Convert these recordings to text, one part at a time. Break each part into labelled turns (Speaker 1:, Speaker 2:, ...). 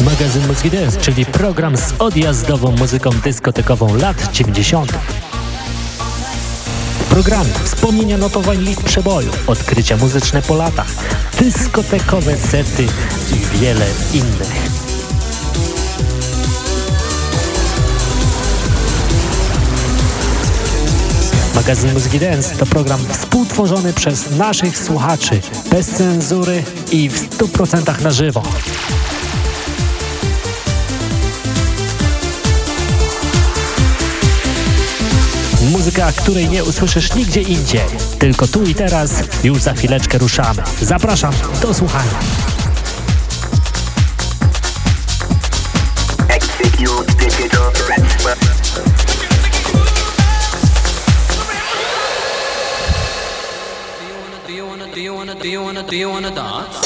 Speaker 1: Magazyn Muzyki Dance, czyli program z odjazdową muzyką dyskotekową lat 90. Program wspomnienia notowań list przeboju, odkrycia muzyczne po latach, dyskotekowe sety i wiele innych. Magazyn Muzyki Dance to program współtworzony przez naszych słuchaczy, bez cenzury i w 100% na żywo. Muzyka, której nie usłyszysz nigdzie indziej. Tylko tu i teraz, już za chwileczkę ruszamy. Zapraszam do słuchania. Execute digital do you wanna, do you wanna dance?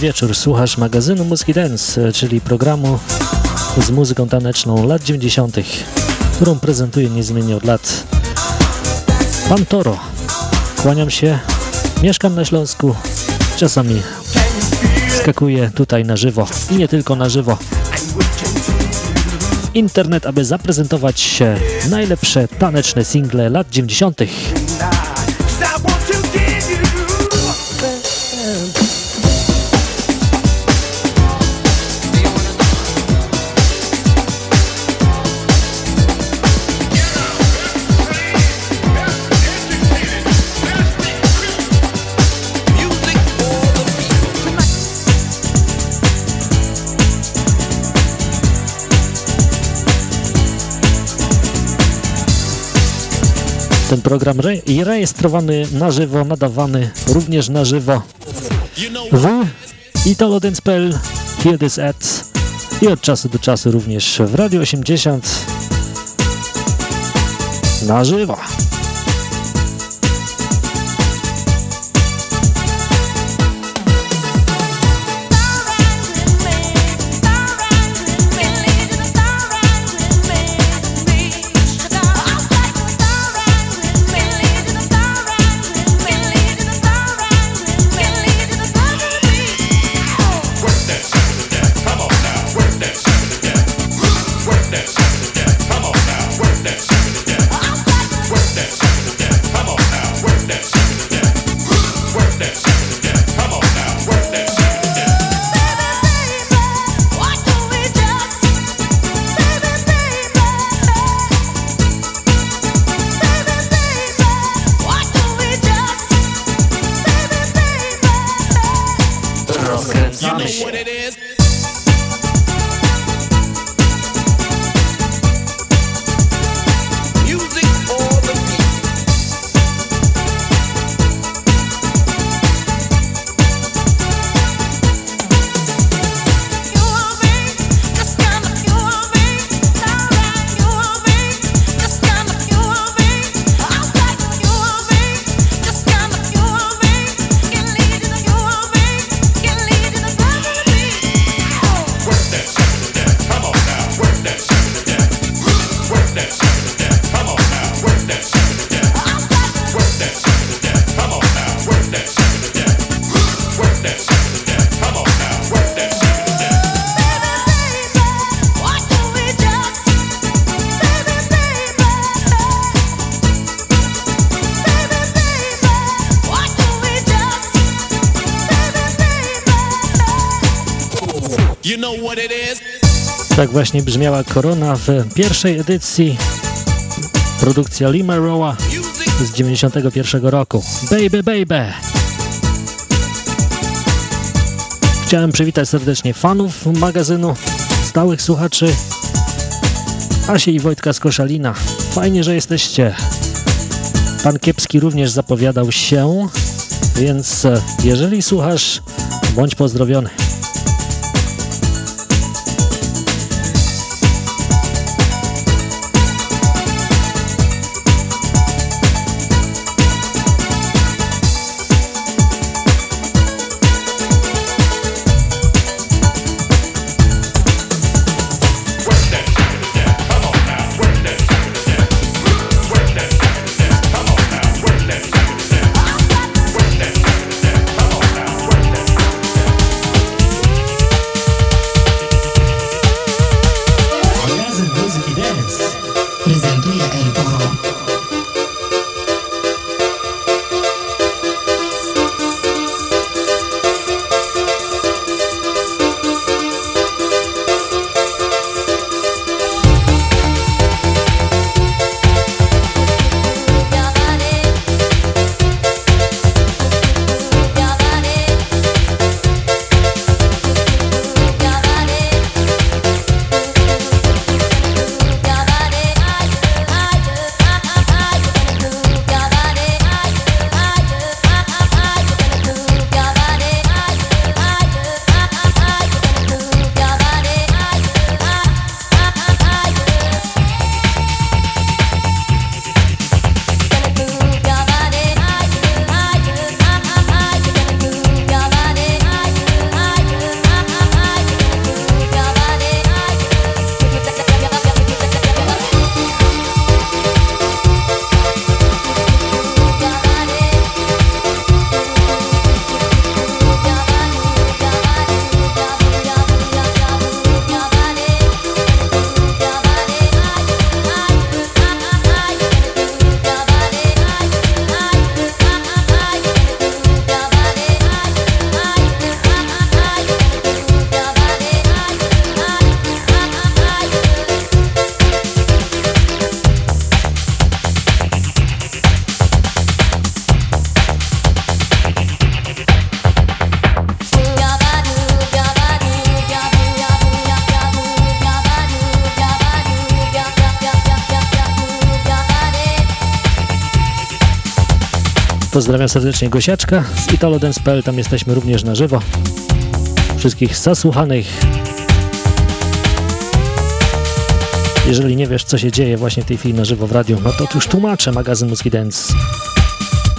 Speaker 1: Wieczór. Słuchasz magazynu Muzyki Dance, czyli programu z muzyką taneczną lat 90., którą prezentuję niezmiennie od lat Pan Toro. Kłaniam się, mieszkam na Śląsku, czasami skakuję tutaj na żywo i nie tylko na żywo w internet, aby zaprezentować najlepsze taneczne single lat 90. program re rejestrowany na żywo, nadawany również na żywo w italodance.pl, This Ads i od czasu do czasu również w Radio 80 na żywo. Właśnie brzmiała Korona w pierwszej edycji produkcja Lima Roa z 91 roku. Baby, baby! Chciałem przywitać serdecznie fanów magazynu, stałych słuchaczy, Asi i Wojtka z Koszalina. Fajnie, że jesteście. Pan Kiepski również zapowiadał się, więc e, jeżeli słuchasz, bądź pozdrowiony. Pozdrawiam serdecznie Gosiaczka z italodance.pl, tam jesteśmy również na żywo. Wszystkich zasłuchanych. Jeżeli nie wiesz, co się dzieje właśnie w tej chwili na żywo w radiu, no to już tłumaczę. Magazyn Muski Dance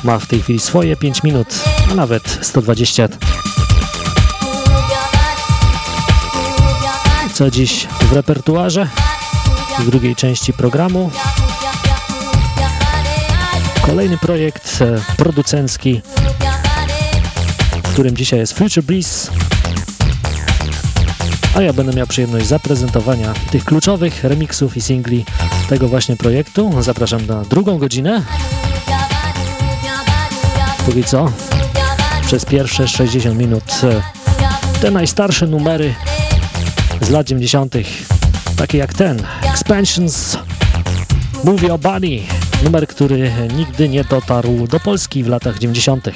Speaker 1: ma w tej chwili swoje 5 minut, a nawet 120. Co dziś w repertuarze? W drugiej części programu Kolejny projekt e, producencki, którym dzisiaj jest Future Breeze. A ja będę miał przyjemność zaprezentowania tych kluczowych remixów i singli tego właśnie projektu. Zapraszam na drugą godzinę. Póki co, przez pierwsze 60 minut e, te najstarsze numery z lat 90., takie jak ten, Expansions, Move Your Body numer, który nigdy nie dotarł do Polski w latach 90.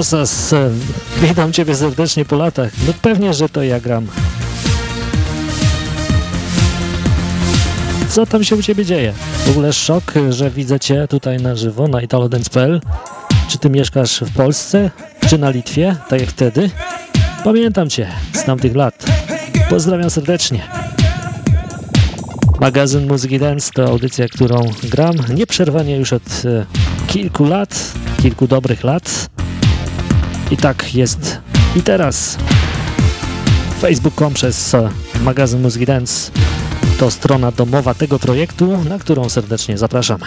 Speaker 1: Hej Osas, witam Ciebie serdecznie po latach. No pewnie, że to ja gram. Co tam się u Ciebie dzieje? W ogóle szok, że widzę Cię tutaj na żywo na italodance.pl. Czy Ty mieszkasz w Polsce, czy na Litwie, tak jak wtedy? Pamiętam Cię z tamtych lat. Pozdrawiam serdecznie. Magazyn Muzyki Dance to audycja, którą gram nieprzerwanie już od e, kilku lat, kilku dobrych lat. I tak jest i teraz. Facebook.com przez e, magazyn Muzyki Dance to strona domowa tego projektu, na którą serdecznie zapraszam.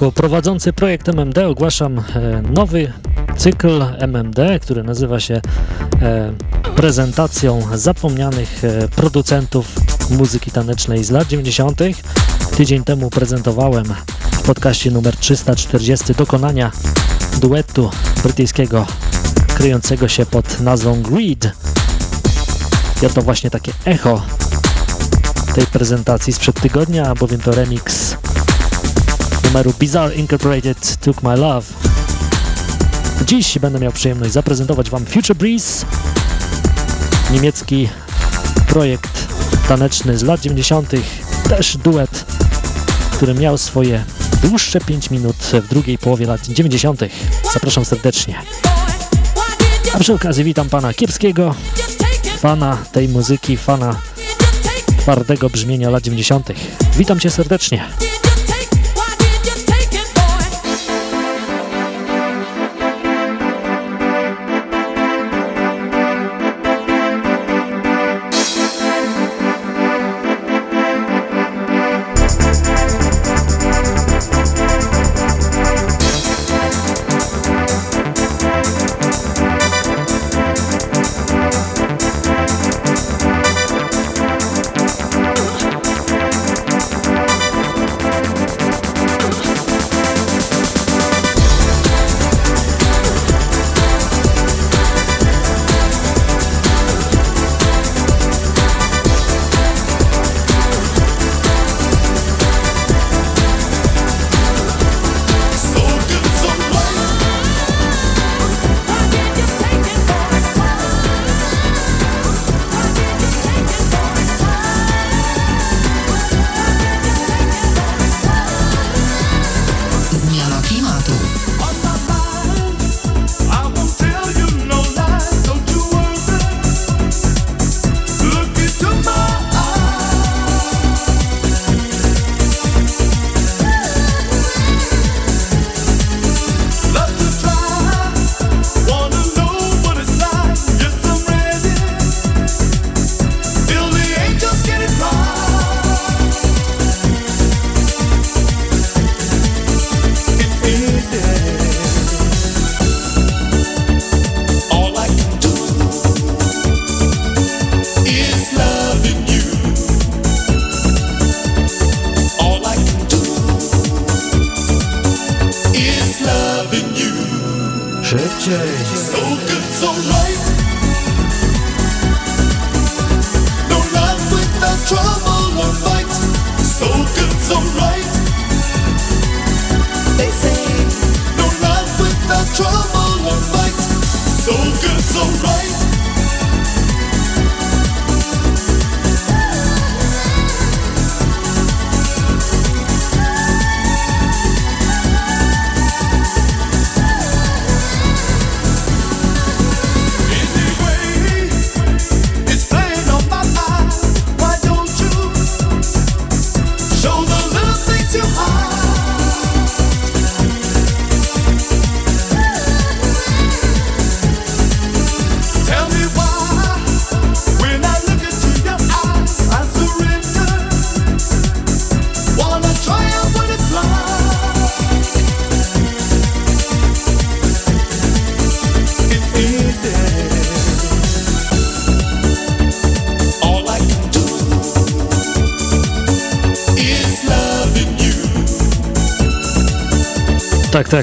Speaker 1: Jako prowadzący projekt MMD ogłaszam e, nowy cykl MMD, który nazywa się e, prezentacją zapomnianych e, producentów muzyki tanecznej z lat 90. Tydzień temu prezentowałem w podcaście numer 340 dokonania duetu brytyjskiego kryjącego się pod nazwą Greed. I oto właśnie takie echo tej prezentacji sprzed tygodnia, bowiem to remix numeru Bizarre Incorporated Took My Love. Dziś będę miał przyjemność zaprezentować Wam Future Breeze, niemiecki projekt taneczny z lat 90., też duet, który miał swoje dłuższe 5 minut w drugiej połowie lat 90. Zapraszam serdecznie. A przy okazji witam pana Kiepskiego, fana tej muzyki, fana twardego brzmienia lat 90. Witam cię serdecznie.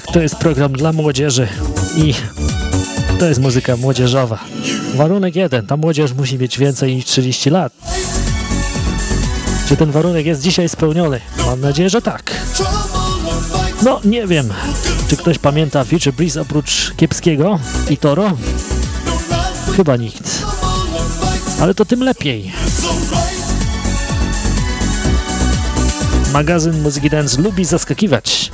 Speaker 1: Tak, to jest program dla młodzieży i to jest muzyka młodzieżowa. Warunek jeden, ta młodzież musi mieć więcej niż 30 lat. Czy ten warunek jest dzisiaj spełniony? Mam nadzieję, że tak. No, nie wiem, czy ktoś pamięta Future Breeze oprócz Kiepskiego i Toro? Chyba nikt. Ale to tym lepiej. Magazyn Muzyki Dance lubi zaskakiwać.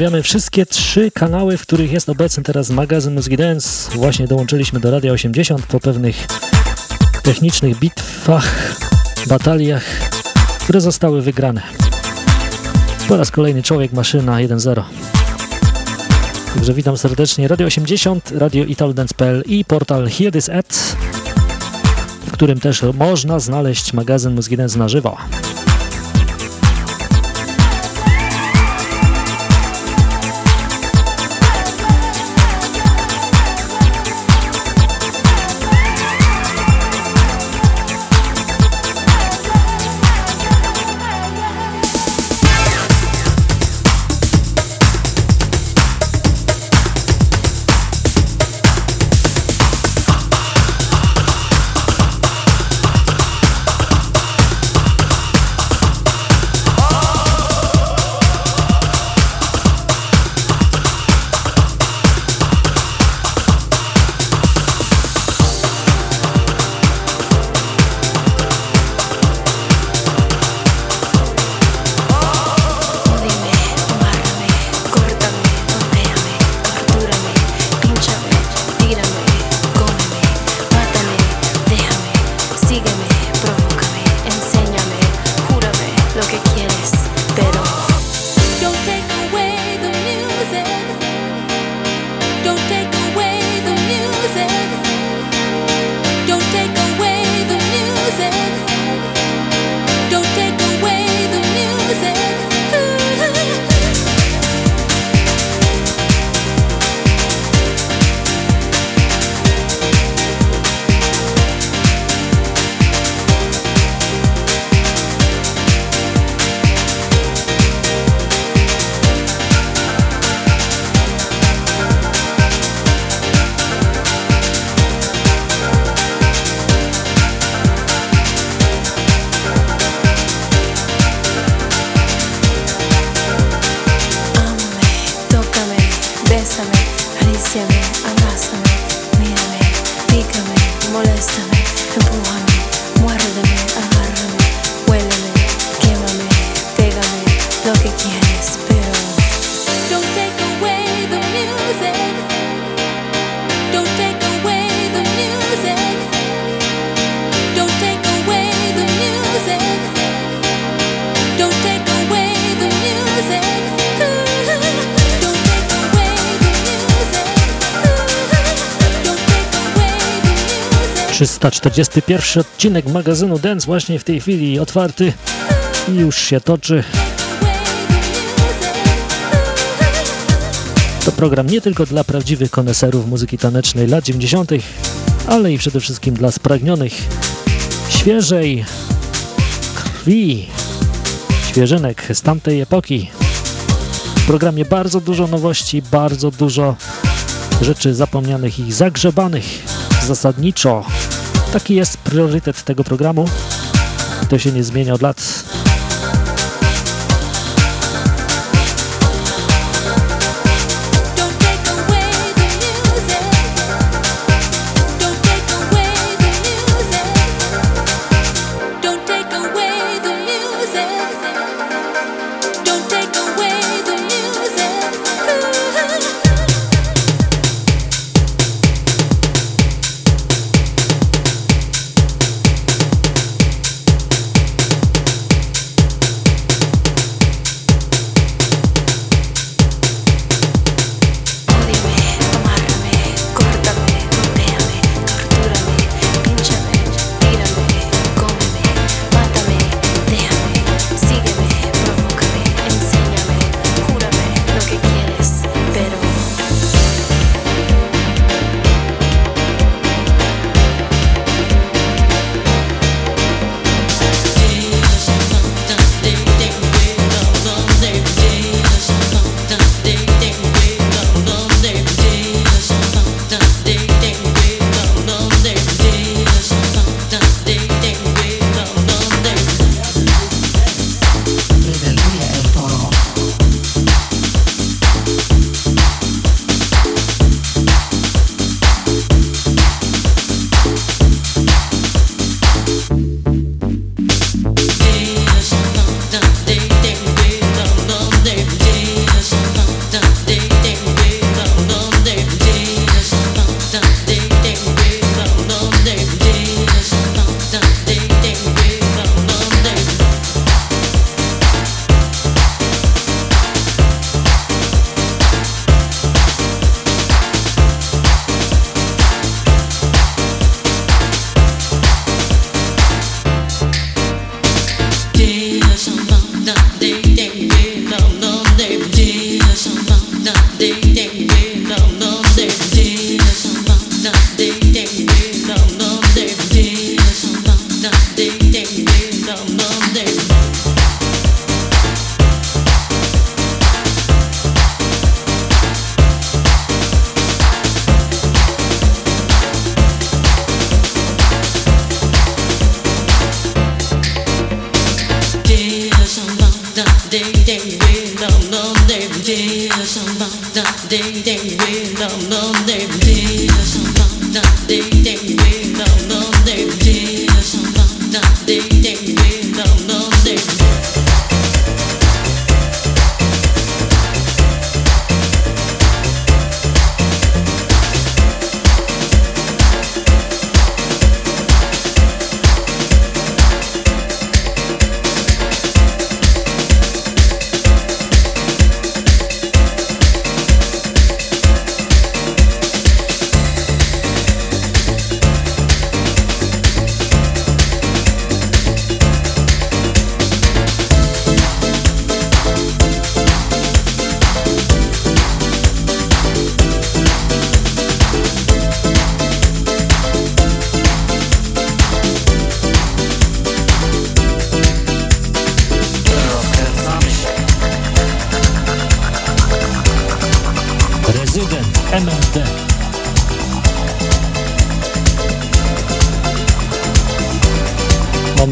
Speaker 1: Pozdrawiamy wszystkie trzy kanały, w których jest obecny teraz magazyn Mózgi Dance. Właśnie dołączyliśmy do Radia 80 po pewnych technicznych bitwach, bataliach, które zostały wygrane. Po raz kolejny Człowiek Maszyna 1.0. Także witam serdecznie Radio 80, Radio Italodance.pl i portal Hear This w którym też można znaleźć magazyn Mózgi Dance na żywo. Pierwszy odcinek magazynu Dance właśnie w tej chwili otwarty i już się toczy. To program nie tylko dla prawdziwych koneserów muzyki tanecznej lat 90., ale i przede wszystkim dla spragnionych świeżej krwi, świeżynek z tamtej epoki. W programie bardzo dużo nowości, bardzo dużo rzeczy zapomnianych i zagrzebanych zasadniczo Taki jest priorytet tego programu. To się nie zmienia od lat.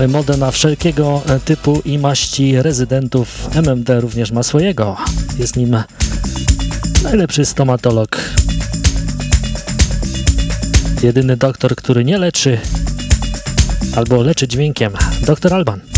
Speaker 2: Modę na wszelkiego typu i maści rezydentów. MMD również ma swojego. Jest nim najlepszy stomatolog. Jedyny doktor, który nie leczy albo leczy dźwiękiem. Doktor Alban.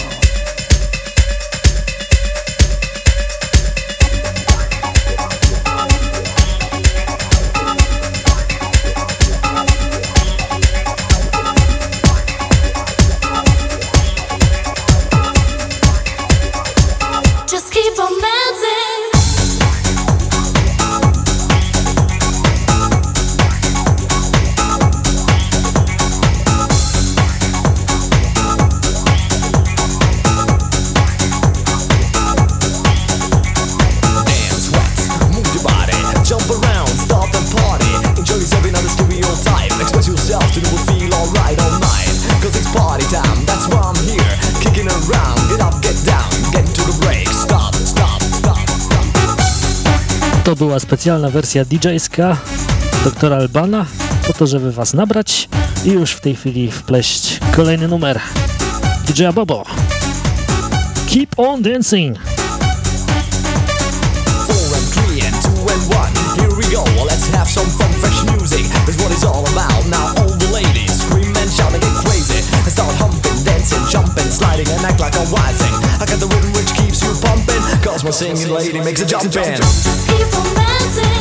Speaker 2: Była specjalna wersja DJ-ska doktora Albana, po to, żeby was nabrać i już w tej chwili wpleść kolejny numer DJ Bobo. Keep on dancing! jumping, sliding and act like a wise thing. I got the rhythm which keeps you pumping, cause my singing lady makes a jump in. Keep.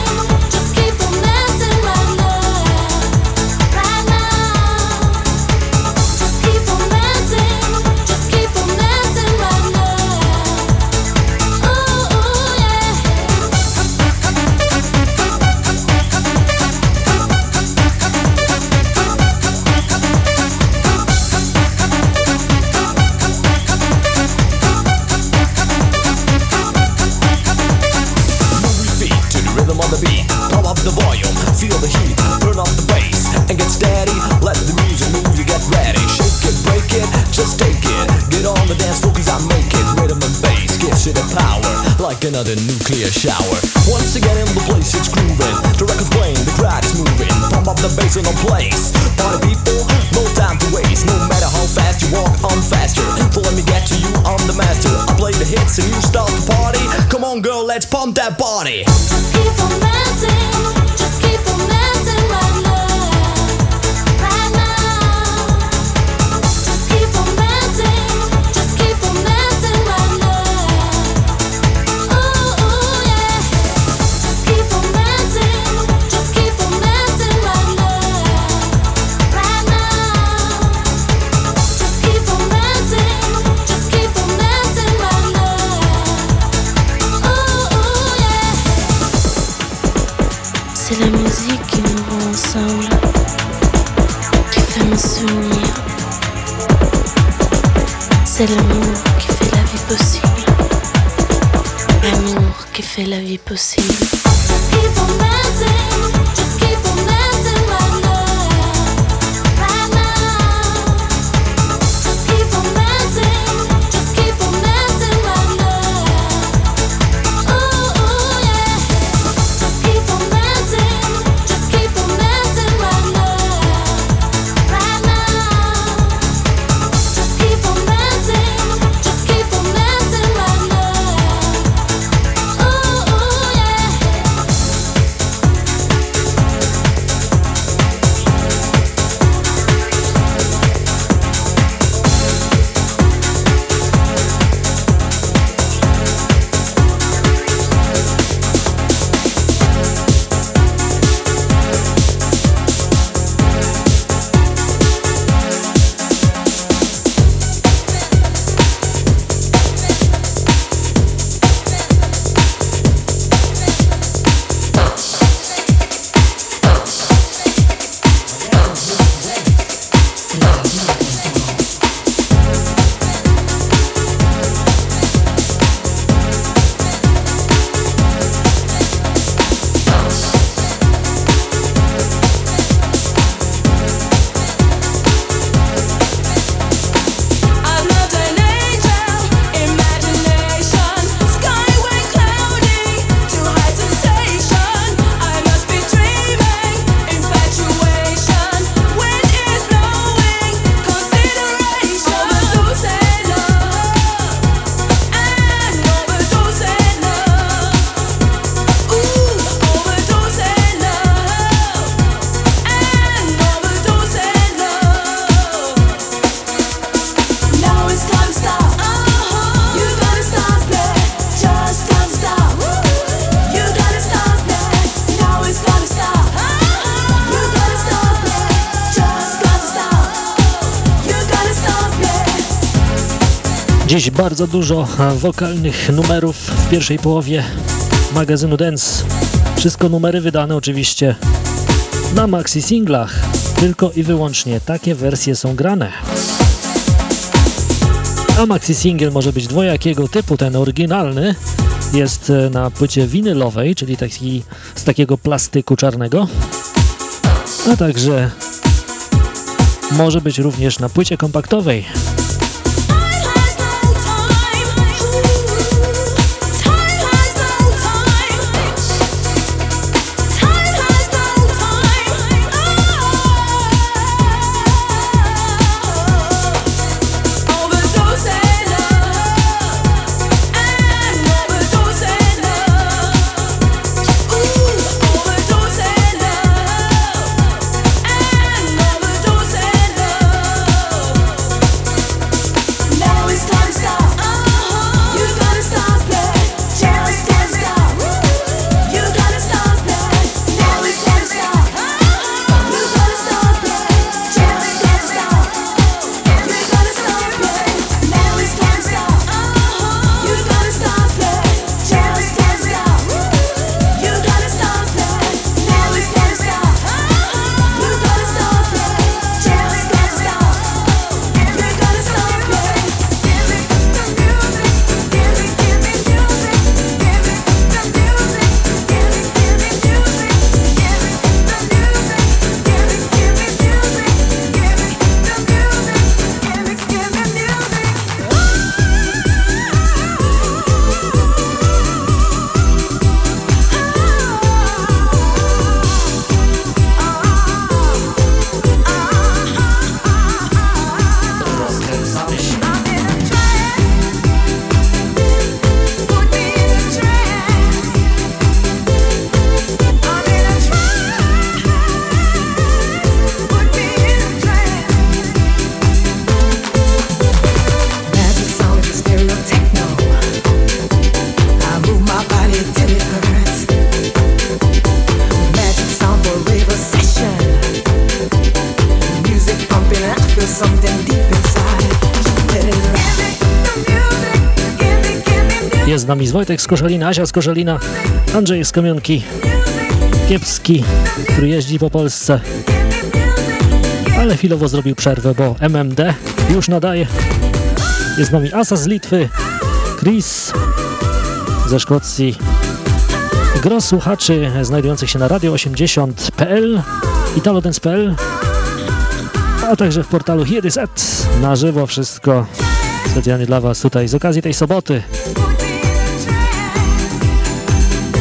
Speaker 3: Version of the nuclear shower. Once again in the place, it's grooving. The record's playing, the crowd is moving. Pump up the bass in the place. Party people, no time to waste. No matter how fast you walk, I'm faster. So let me get to you, I'm the master. I play the hits and you start the party. Come on, girl, let's pump that body.
Speaker 4: Just keep on dancing.
Speaker 1: Dziś bardzo dużo wokalnych numerów w pierwszej połowie magazynu Dance. Wszystko numery wydane oczywiście na maxi singlach. Tylko i wyłącznie takie wersje są grane. A maxi single może być dwojakiego typu. Ten oryginalny jest e, na płycie winylowej, czyli taki, z takiego plastyku czarnego. A także może być również na płycie kompaktowej. Jest z nami z Wojtek z Korzelina, Asia z Korzelina, Andrzej z Komionki, Kiepski, który jeździ po Polsce, ale chwilowo zrobił przerwę, bo MMD już nadaje. Jest z nami Asa z Litwy, Chris ze Szkocji, gro słuchaczy znajdujących się na Radio 80.pl, italodens.pl, a także w portalu Here Set na żywo wszystko specjalnie dla Was tutaj z okazji tej soboty.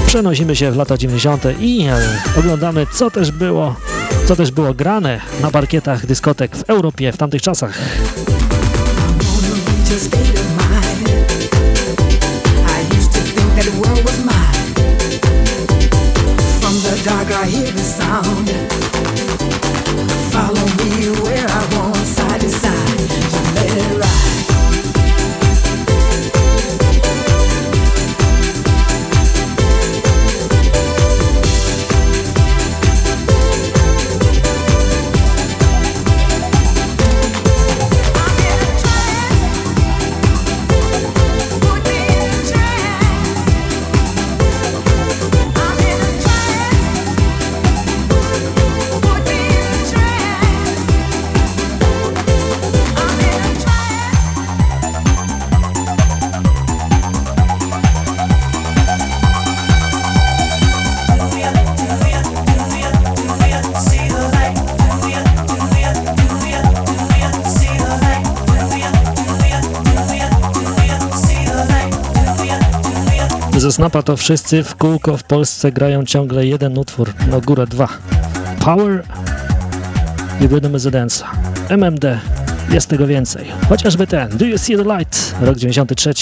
Speaker 1: Przenosimy się w lata 90. i e, oglądamy co też było, co też było grane na parkietach dyskotek w Europie w tamtych czasach. dark I hear the sound Snapa to wszyscy w kółko w Polsce grają ciągle jeden utwór, no górę dwa. Power i Rhythm is. MMD, jest tego więcej. Chociażby ten, Do You See the Light, rok 93.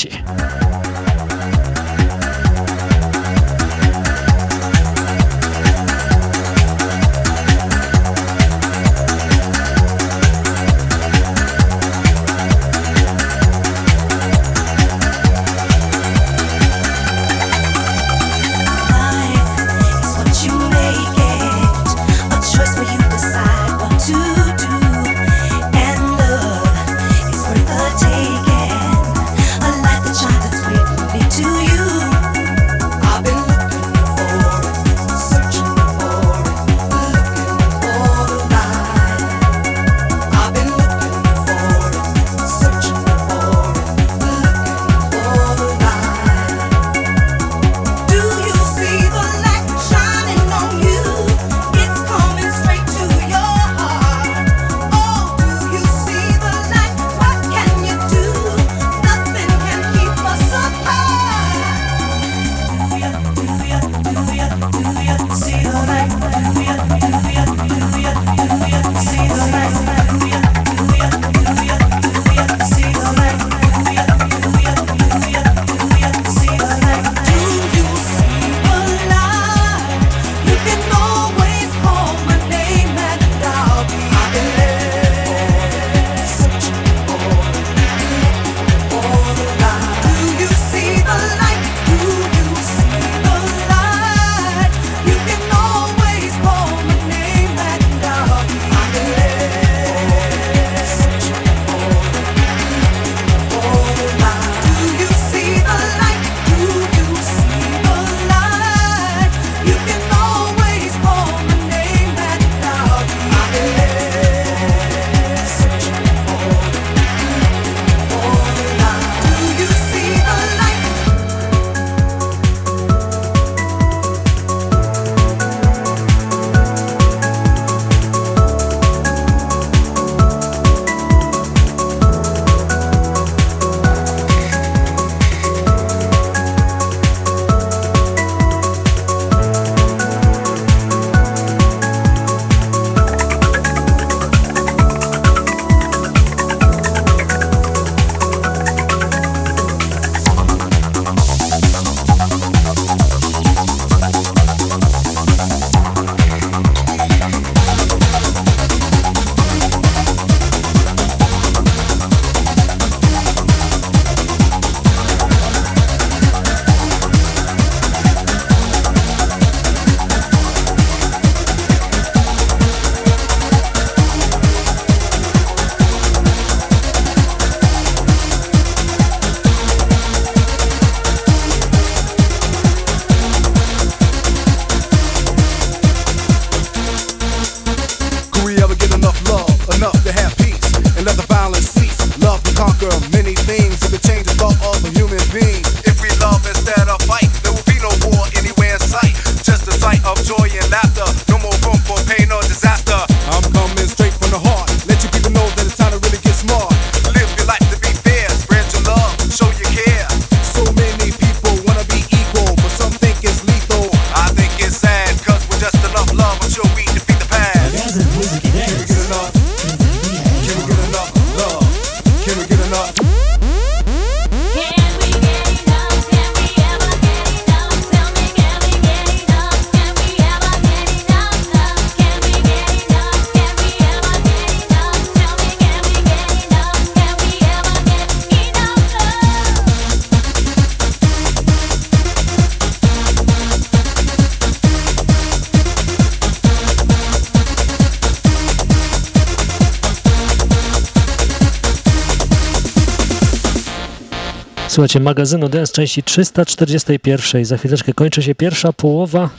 Speaker 1: Magazynu DS części 341. Za chwileczkę kończy się pierwsza połowa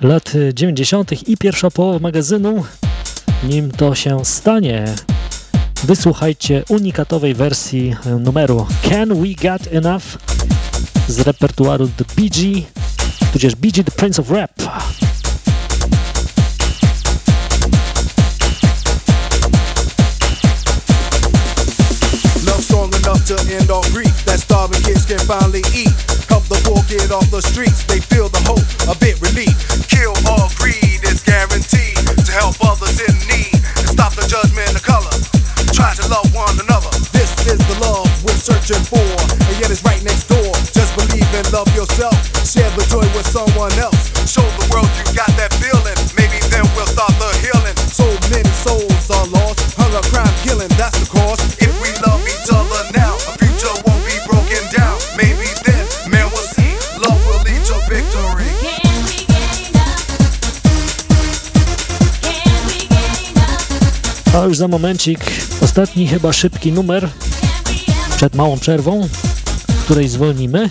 Speaker 1: lat 90. i pierwsza połowa magazynu. Nim to się stanie, wysłuchajcie unikatowej wersji numeru Can We Get Enough z repertuaru The Bee Gees, tudzież Bee Gees The Prince of Rap. za momencik ostatni chyba szybki numer przed małą przerwą, której zwolnimy.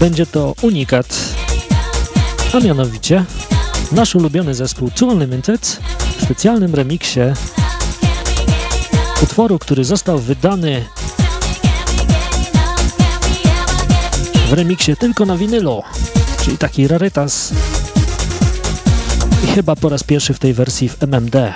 Speaker 1: Będzie to unikat, a mianowicie nasz ulubiony zespół Two Unlimited w specjalnym remiksie utworu, który został wydany w remiksie tylko na winylu, czyli taki rarytas i chyba po raz pierwszy w tej wersji w MMD.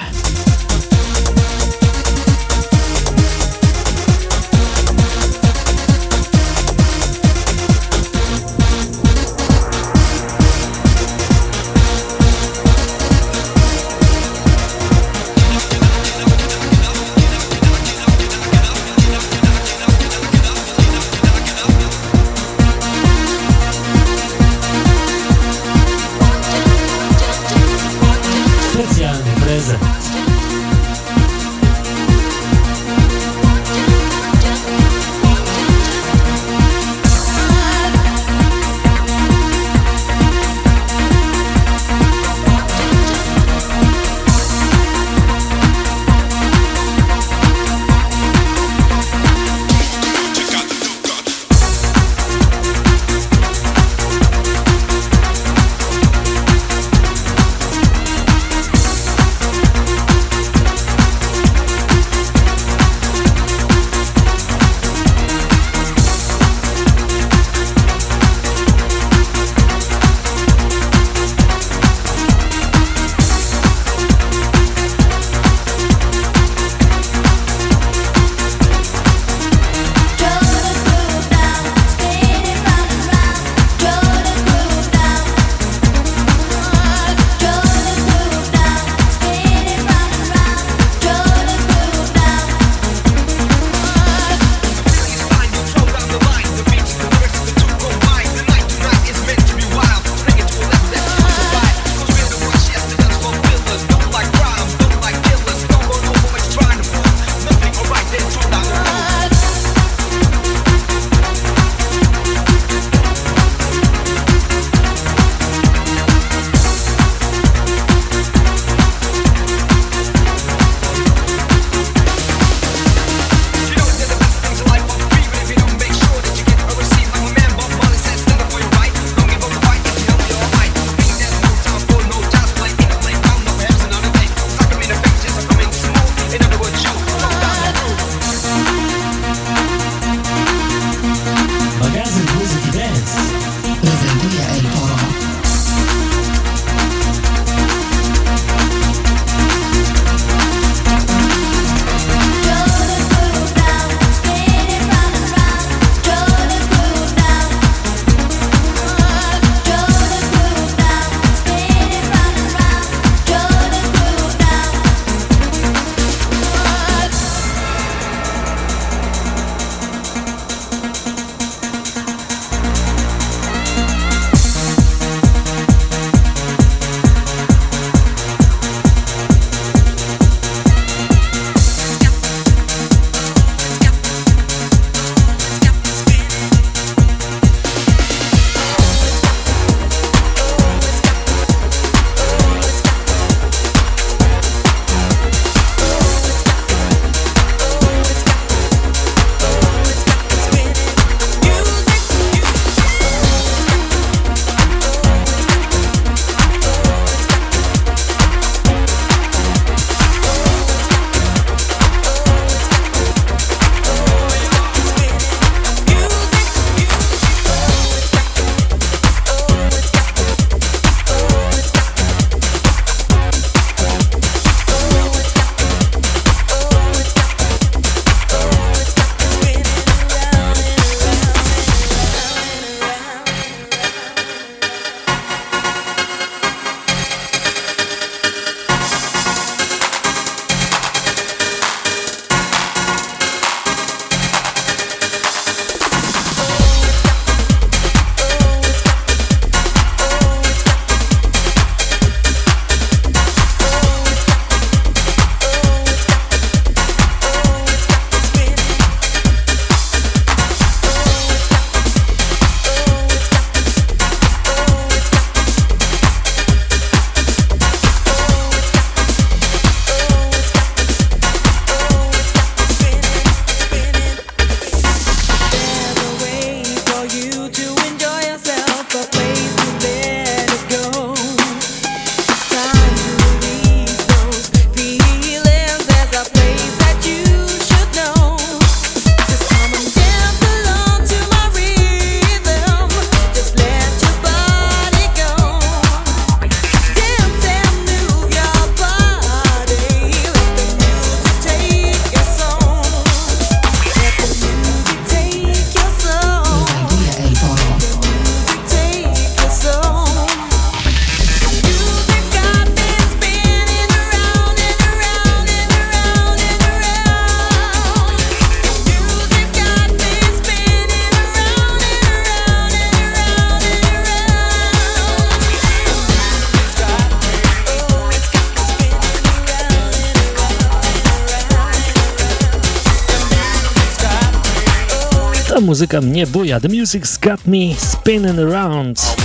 Speaker 1: Muzyka mnie buja. The music's got me spinning around.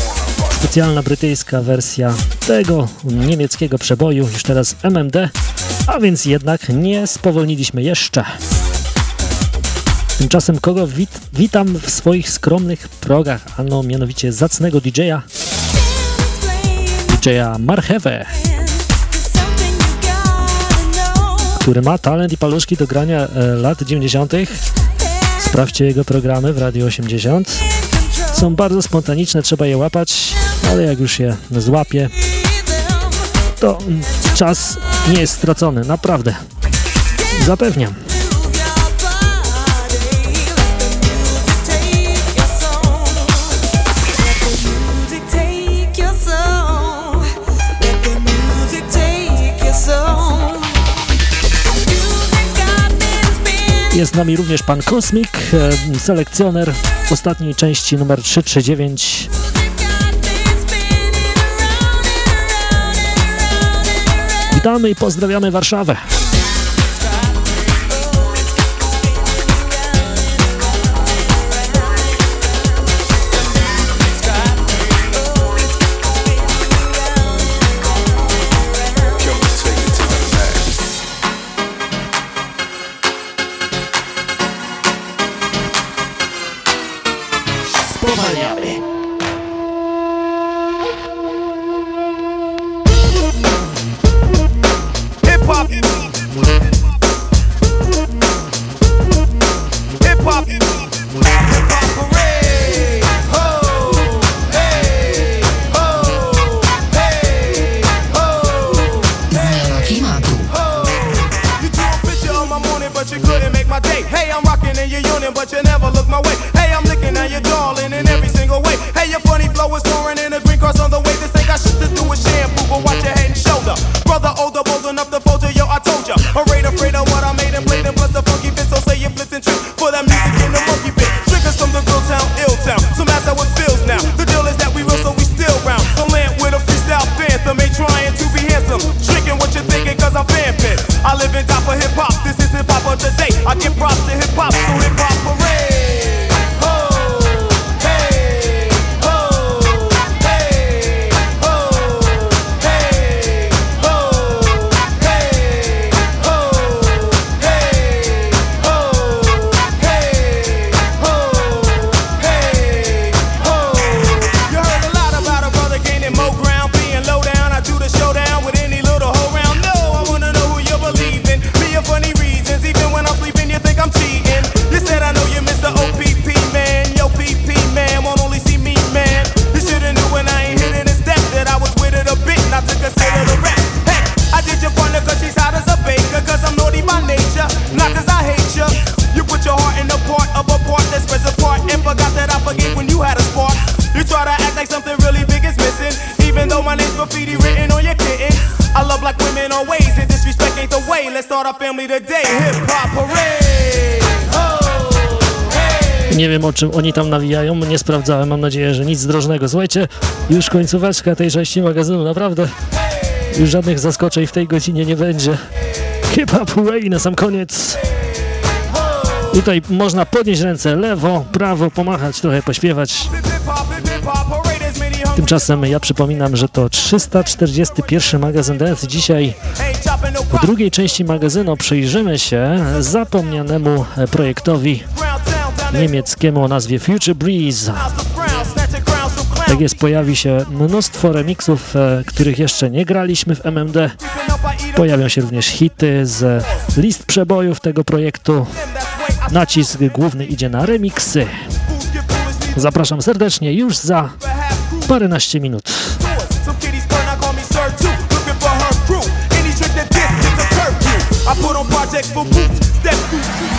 Speaker 1: Specjalna brytyjska wersja tego niemieckiego przeboju, już teraz MMD, a więc jednak nie spowolniliśmy jeszcze. Tymczasem kogo wit witam w swoich skromnych progach, ano mianowicie zacnego DJ-a, DJ-a Marchewę, który ma talent i paluszki do grania e, lat 90. Sprawdźcie jego programy w Radio 80. Są bardzo spontaniczne, trzeba je łapać, ale jak już je złapie, to czas nie jest stracony, naprawdę. Zapewniam. Jest z nami również pan Kosmik, selekcjoner ostatniej części numer 339. Witamy i pozdrawiamy Warszawę.
Speaker 5: Spowalniamy.
Speaker 6: Hip
Speaker 1: czym oni tam nawijają, nie sprawdzałem, mam nadzieję, że nic zdrożnego. Słuchajcie, już końcóweczka tej części magazynu, naprawdę. Już żadnych zaskoczeń w tej godzinie nie będzie. Hip Hop Hooray na sam koniec. Tutaj można podnieść ręce lewo, prawo, pomachać, trochę pośpiewać. Tymczasem ja przypominam, że to 341 magazyn Dance. Dzisiaj w drugiej części magazynu przyjrzymy się zapomnianemu projektowi niemieckiemu o nazwie Future Breeze. Tak jest, pojawi się mnóstwo remixów, e, których jeszcze nie graliśmy w MMD. Pojawią się również hity z list przebojów tego projektu. Nacisk główny idzie na
Speaker 6: foolish,
Speaker 1: Zapraszam serdecznie już za paręnaście minut.
Speaker 6: I put on projects for boots. Step through.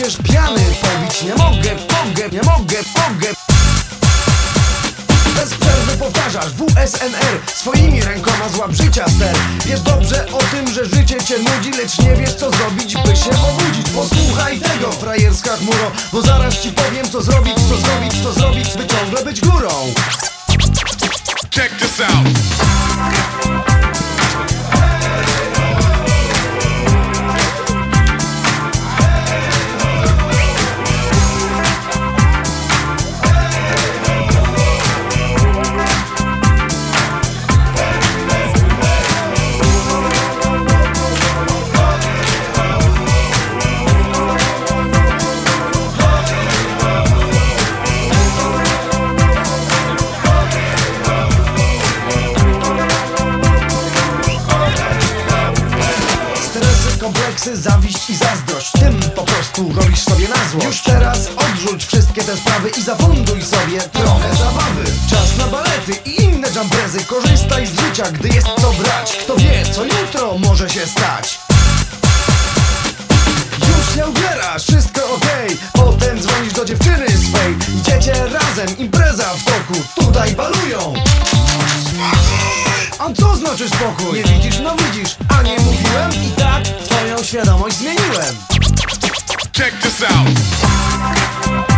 Speaker 7: Przecież piany pobić Nie mogę, mogę, nie mogę, mogę. Bez przerwy powtarzasz WSNR Swoimi rękoma złap życia ster. Wiesz dobrze o tym, że życie cię nudzi Lecz nie wiesz co zrobić, by się obudzić. Posłuchaj tego, frajerska chmuro Bo zaraz ci powiem co zrobić, co zrobić, co zrobić By ciągle być górą Korzystaj z życia, gdy jest co brać Kto wie, co jutro może się stać już się ubierasz, wszystko okej Potem dzwonisz do dziewczyny swej Idziecie razem, impreza w toku Tutaj balują A co znaczy spokój? Nie widzisz? No widzisz, a nie mówiłem? I tak twoją świadomość zmieniłem
Speaker 8: Check this out.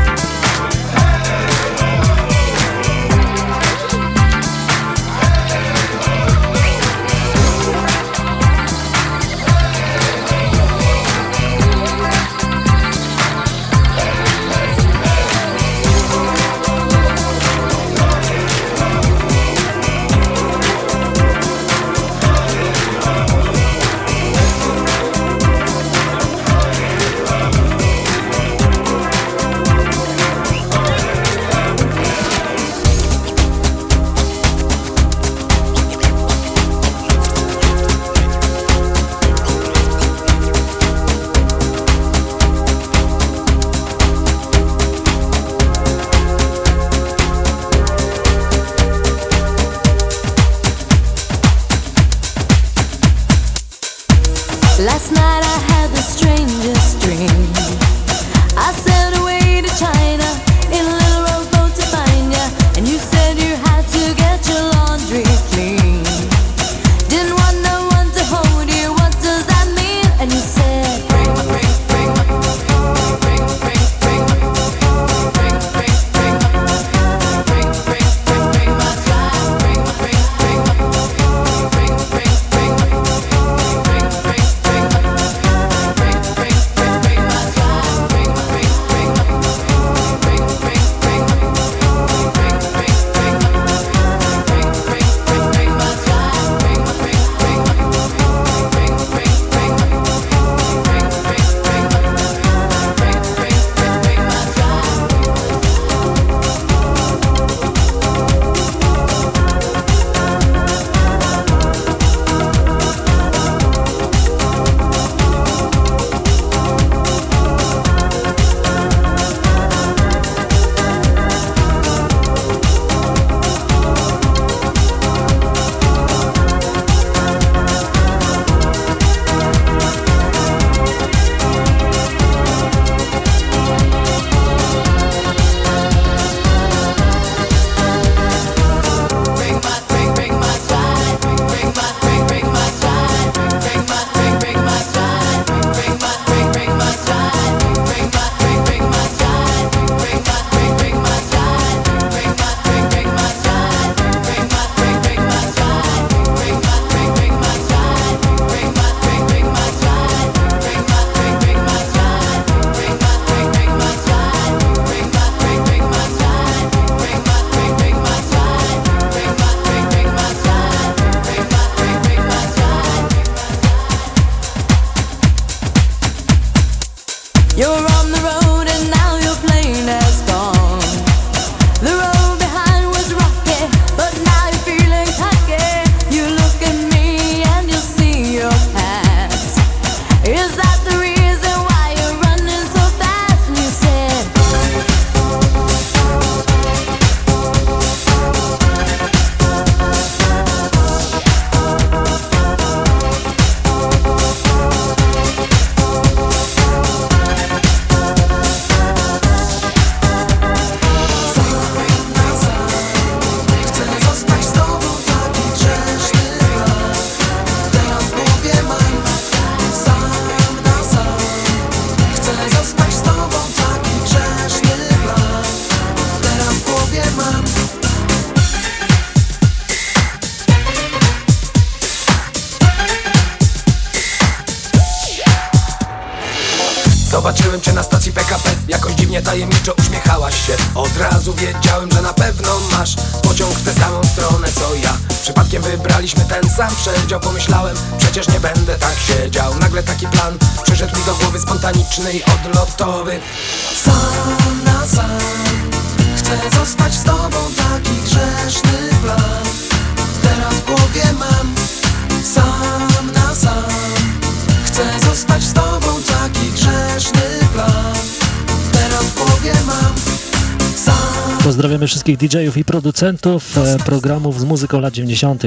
Speaker 1: wszystkich DJ-ów i producentów e, programów z muzyką lat 90.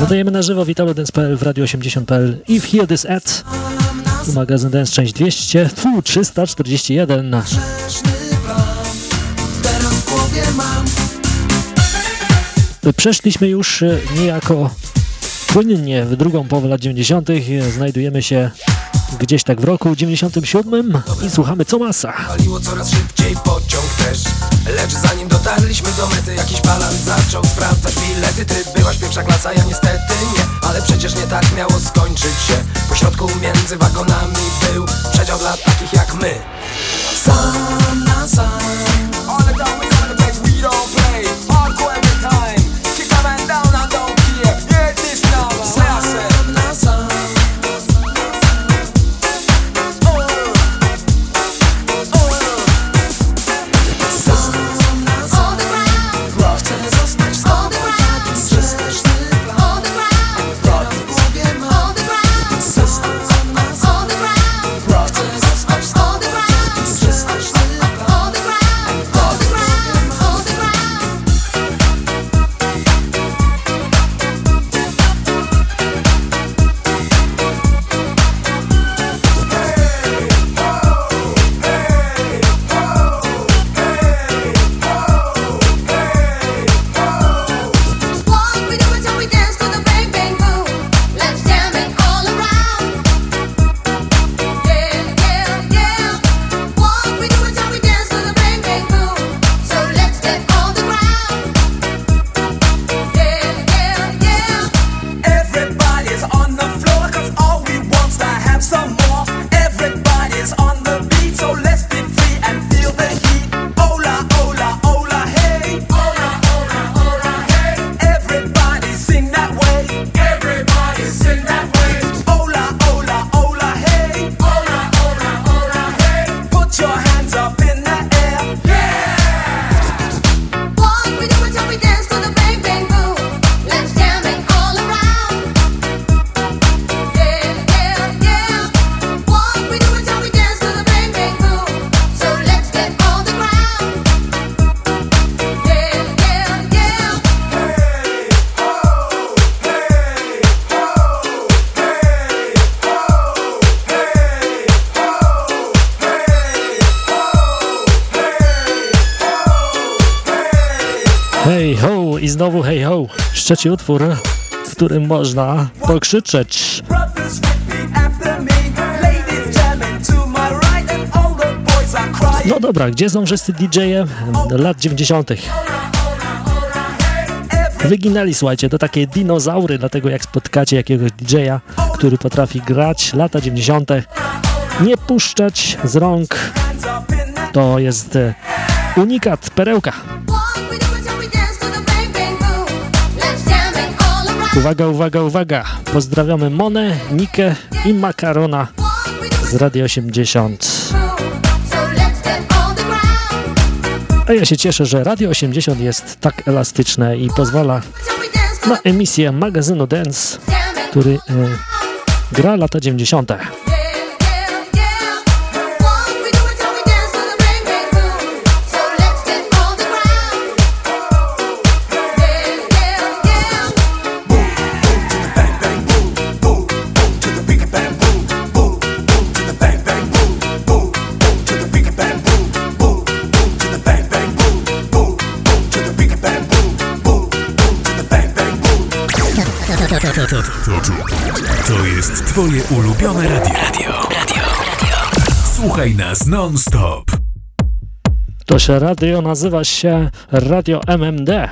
Speaker 1: Nadajemy na żywo witalodens.pl w Radio 80.pl i w Here This Ad. Magazyn Dance część 200, fu, 341. Przeszliśmy już e, niejako płynnie w drugą połowę lat 90. E, znajdujemy się gdzieś tak w roku 97 i słuchamy co masa.
Speaker 8: Paliło coraz szybciej, pociąg też. Lecz zanim dotarliśmy do mety Jakiś balans zaczął sprawdzać bilety Ty byłaś pierwsza klasa, ja niestety nie. Ale przecież nie tak miało skończyć się. Po środku między wagonami był Przedział dla takich jak my. Sam na sam.
Speaker 1: trzeci utwór, w którym można pokrzyczeć. No dobra, gdzie są wszyscy DJ-e lat 90. Wyginęli, słuchajcie, to takie dinozaury, dlatego jak spotkacie jakiegoś DJ-a, który potrafi grać lata 90., nie puszczać z rąk. To jest e, unikat, perełka. Uwaga, uwaga, uwaga. Pozdrawiamy Monę, Nikę i Makarona z Radio 80. A ja się cieszę, że Radio 80 jest tak elastyczne i pozwala na emisję magazynu Dance, który y, gra lata 90.
Speaker 9: twoje ulubione radio. Radio. Radio. Słuchaj nas non-stop.
Speaker 1: Toż radio nazywa się Radio MMD.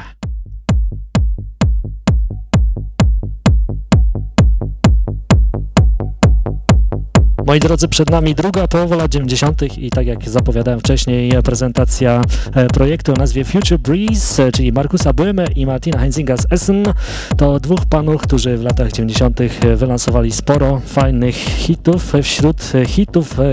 Speaker 1: Moi drodzy, przed nami druga połowa lat 90. i tak jak zapowiadałem wcześniej, prezentacja e, projektu o nazwie Future Breeze, e, czyli Markusa Böhme i Martina Heinzinga z Essen. To dwóch panów, którzy w latach 90. wylansowali sporo fajnych hitów. Wśród hitów e,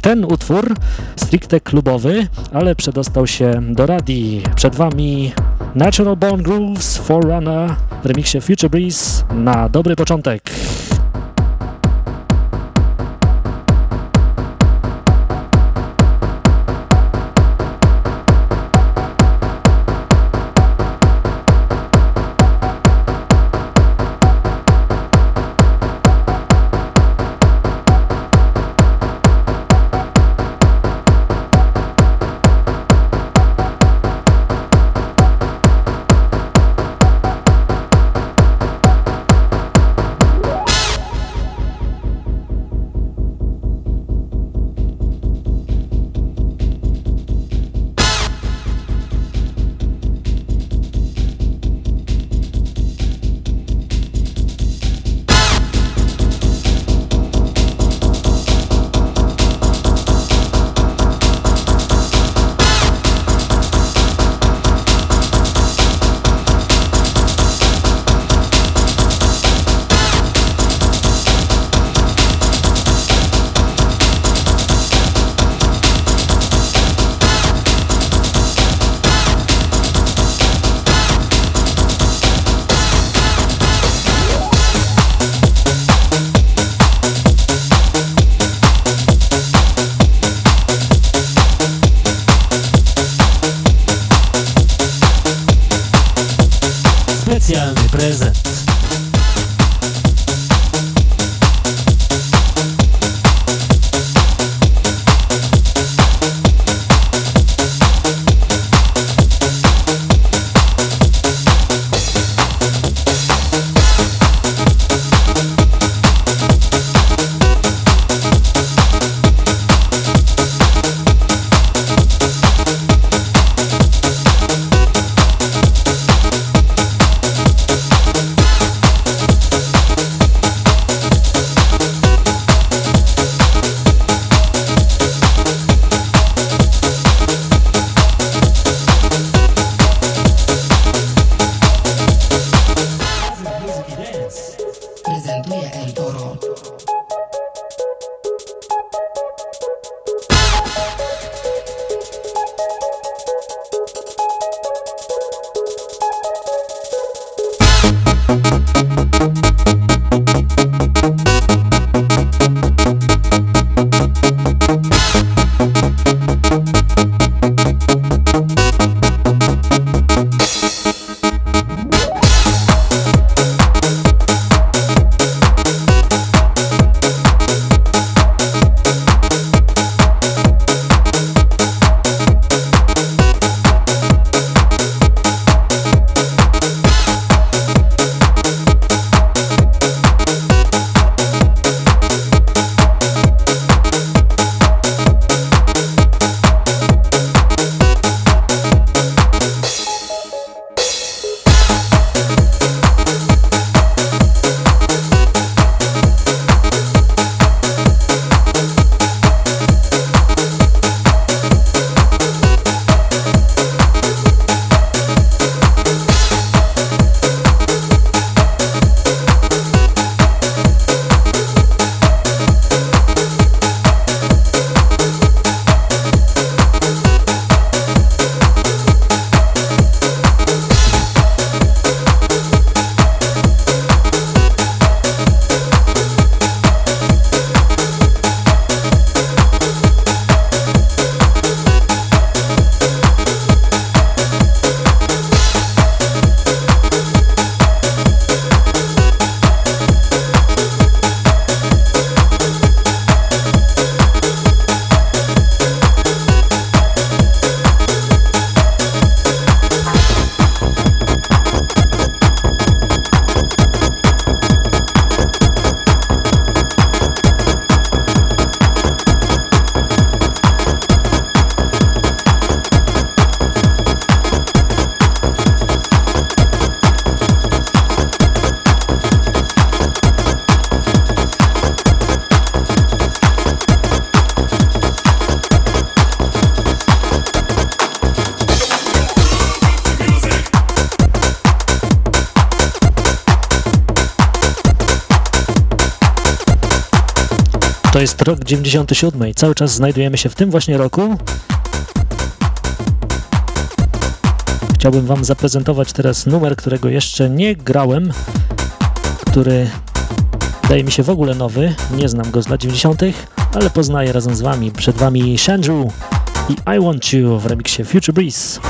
Speaker 1: ten utwór, stricte klubowy, ale przedostał się do radii. Przed wami Natural Born Grooves, Forerunner w remiksie Future Breeze na dobry początek. Rok 97 i cały czas znajdujemy się w tym właśnie roku. Chciałbym Wam zaprezentować teraz numer, którego jeszcze nie grałem, który wydaje mi się w ogóle nowy. Nie znam go z lat 90., ale poznaję razem z Wami. Przed Wami Shandru i I Want You w remiksie Future Breeze.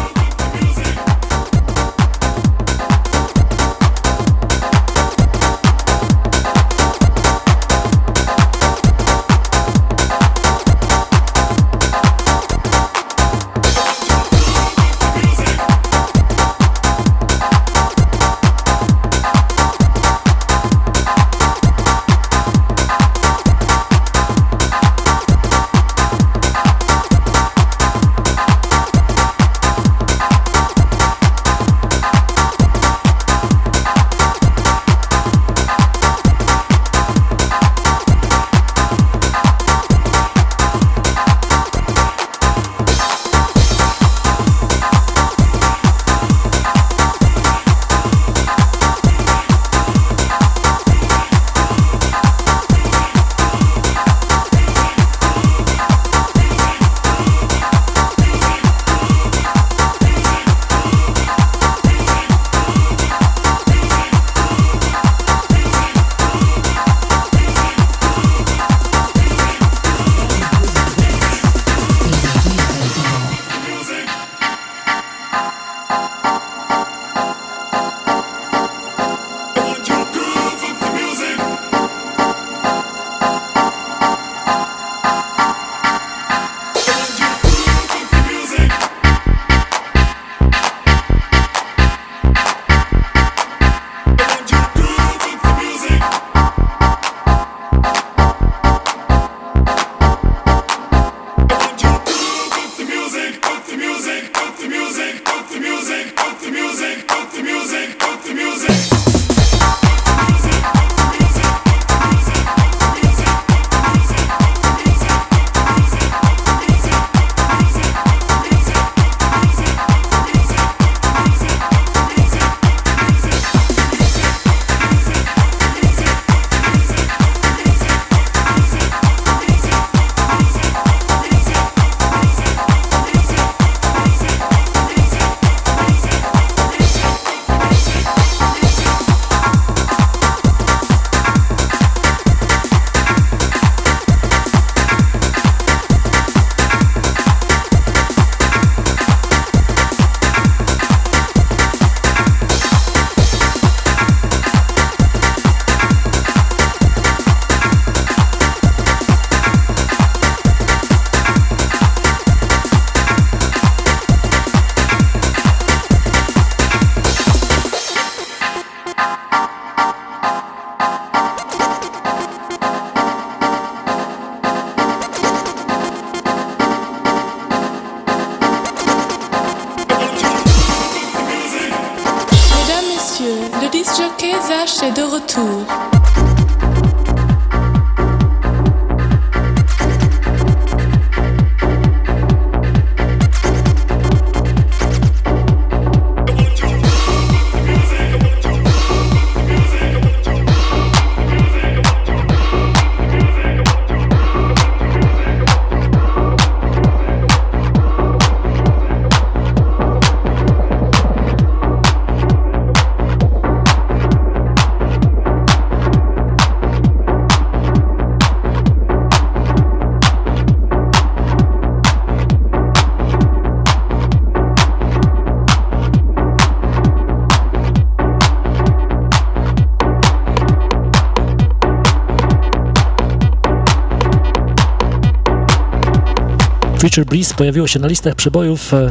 Speaker 1: Future Breeze pojawiło się na listach przebojów e,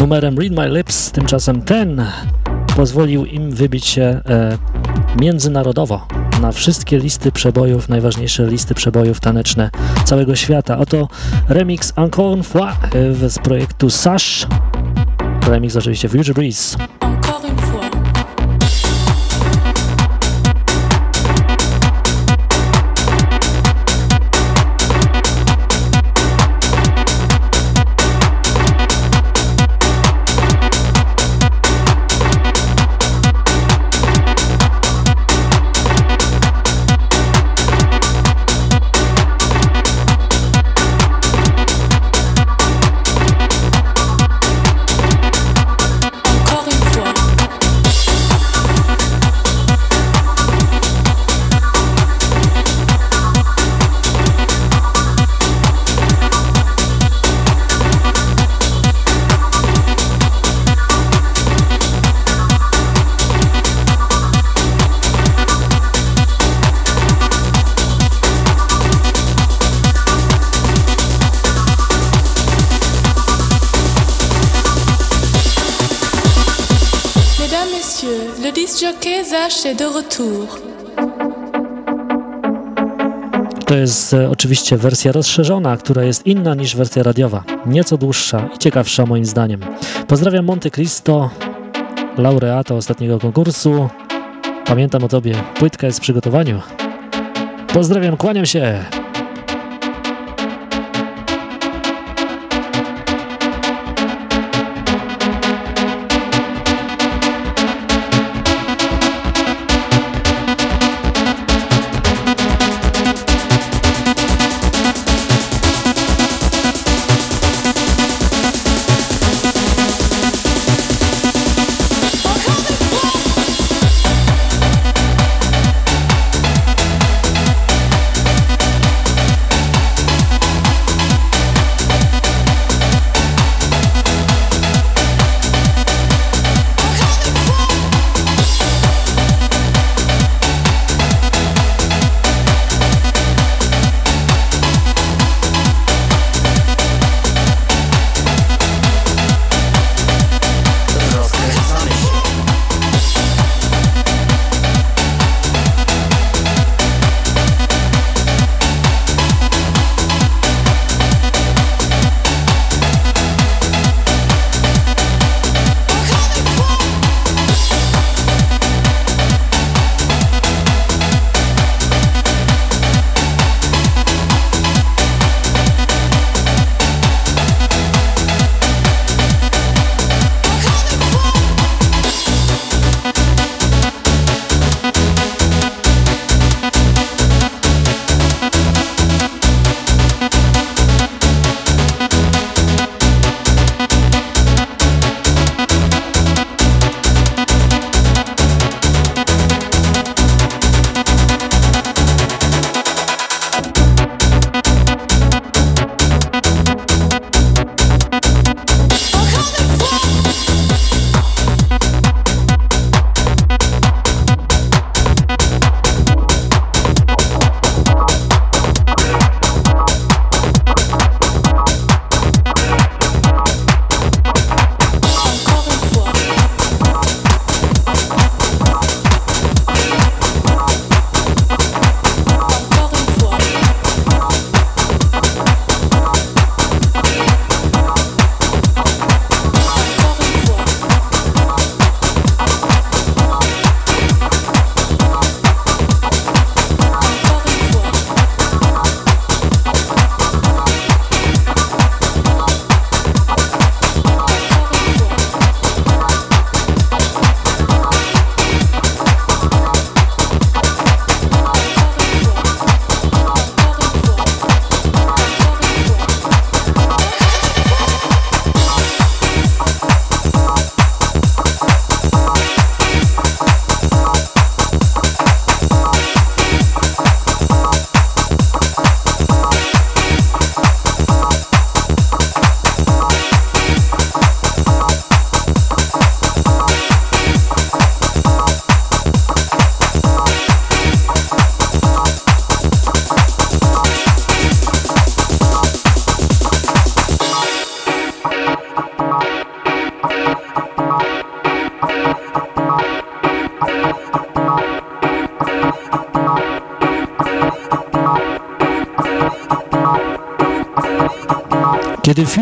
Speaker 1: numerem Read My Lips, tymczasem ten pozwolił im wybić się e, międzynarodowo na wszystkie listy przebojów, najważniejsze listy przebojów taneczne całego świata. Oto remix Encore une z projektu Sash. Remix oczywiście Future Breeze.
Speaker 10: Est de retour.
Speaker 1: To jest e, oczywiście wersja rozszerzona, która jest inna niż wersja radiowa. Nieco dłuższa i ciekawsza moim zdaniem. Pozdrawiam Monte Cristo, laureata ostatniego konkursu. Pamiętam o tobie, płytka jest w przygotowaniu. Pozdrawiam, kłaniam się.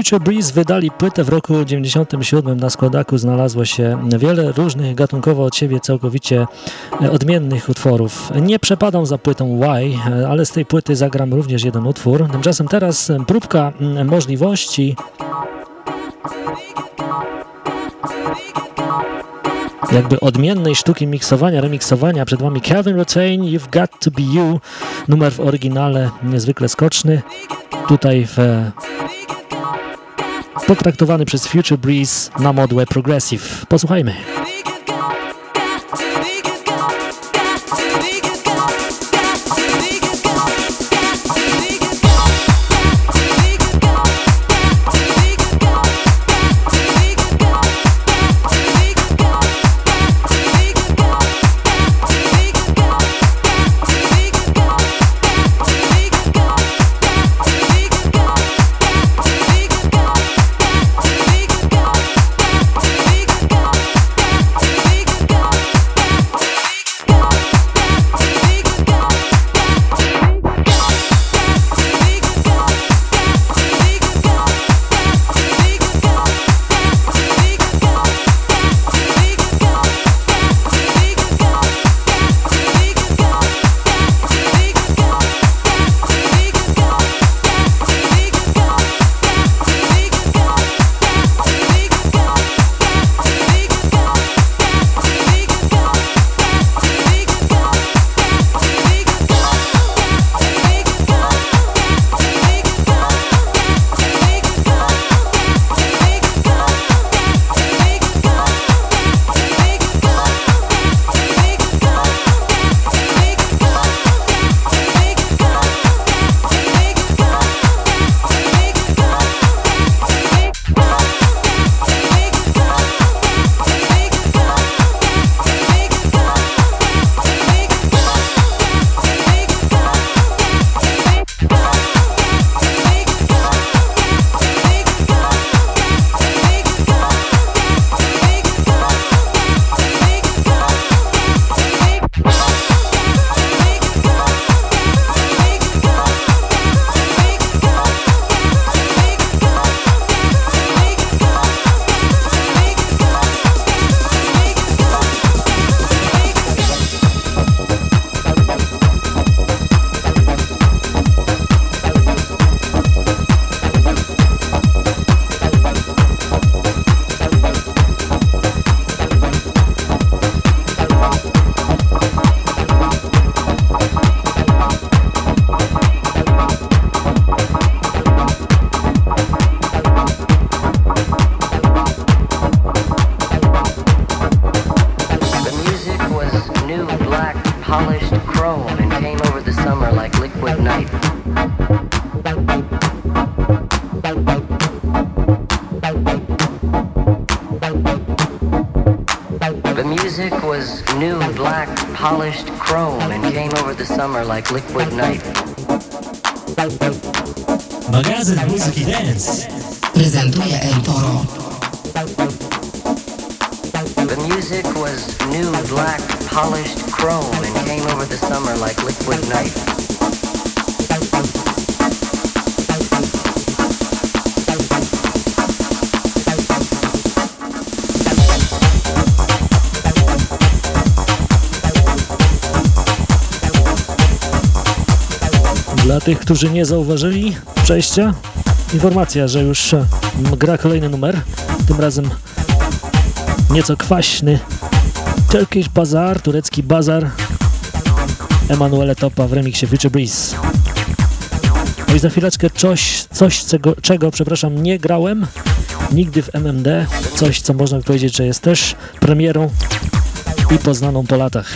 Speaker 1: Future Breeze wydali płytę w roku 97 na składaku znalazło się wiele różnych gatunkowo od siebie całkowicie e, odmiennych utworów. Nie przepadam za płytą Y, e, ale z tej płyty zagram również jeden utwór. Tymczasem teraz e, próbka możliwości jakby odmiennej sztuki miksowania, remiksowania. Przed Wami Calvin Rotain, You've Got To Be You, numer w oryginale niezwykle skoczny. Tutaj w, potraktowany przez Future Breeze na modłę Progressive. Posłuchajmy. Tych, którzy nie zauważyli przejścia, informacja, że już e, gra kolejny numer, tym razem nieco kwaśny. Turkish Bazar, turecki bazar Emanuele Topa w remiksie Future Breeze. No i za chwileczkę coś, coś czego, czego, przepraszam, nie grałem nigdy w MMD, coś, co można powiedzieć, że jest też premierą i poznaną po latach.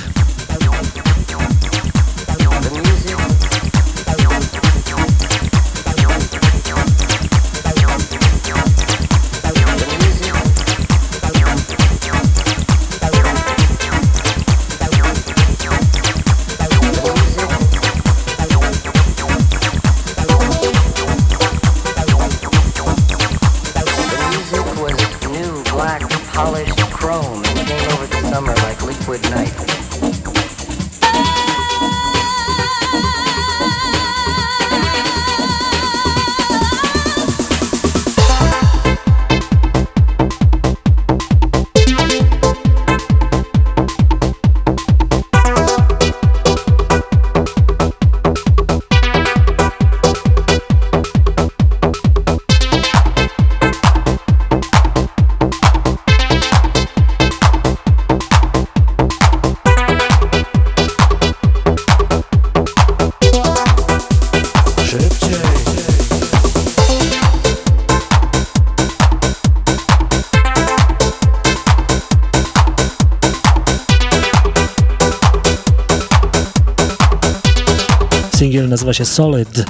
Speaker 1: Solid.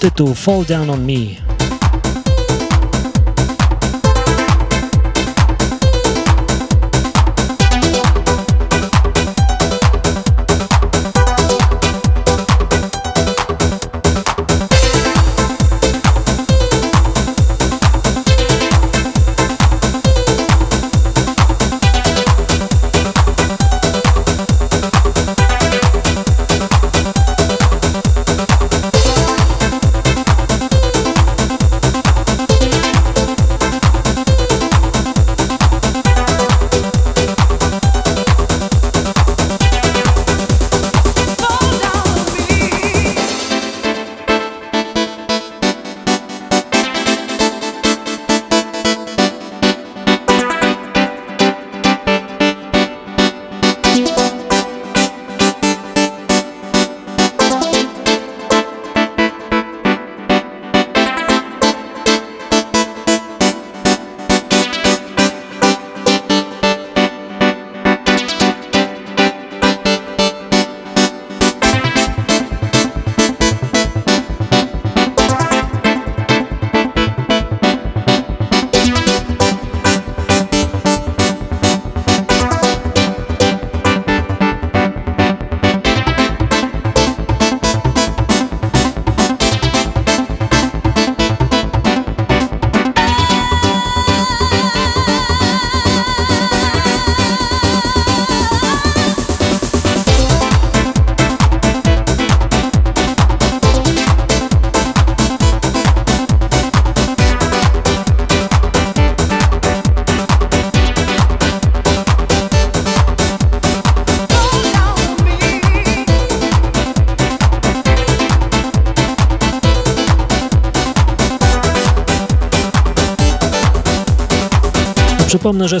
Speaker 1: Tytuł Fall Down on Me.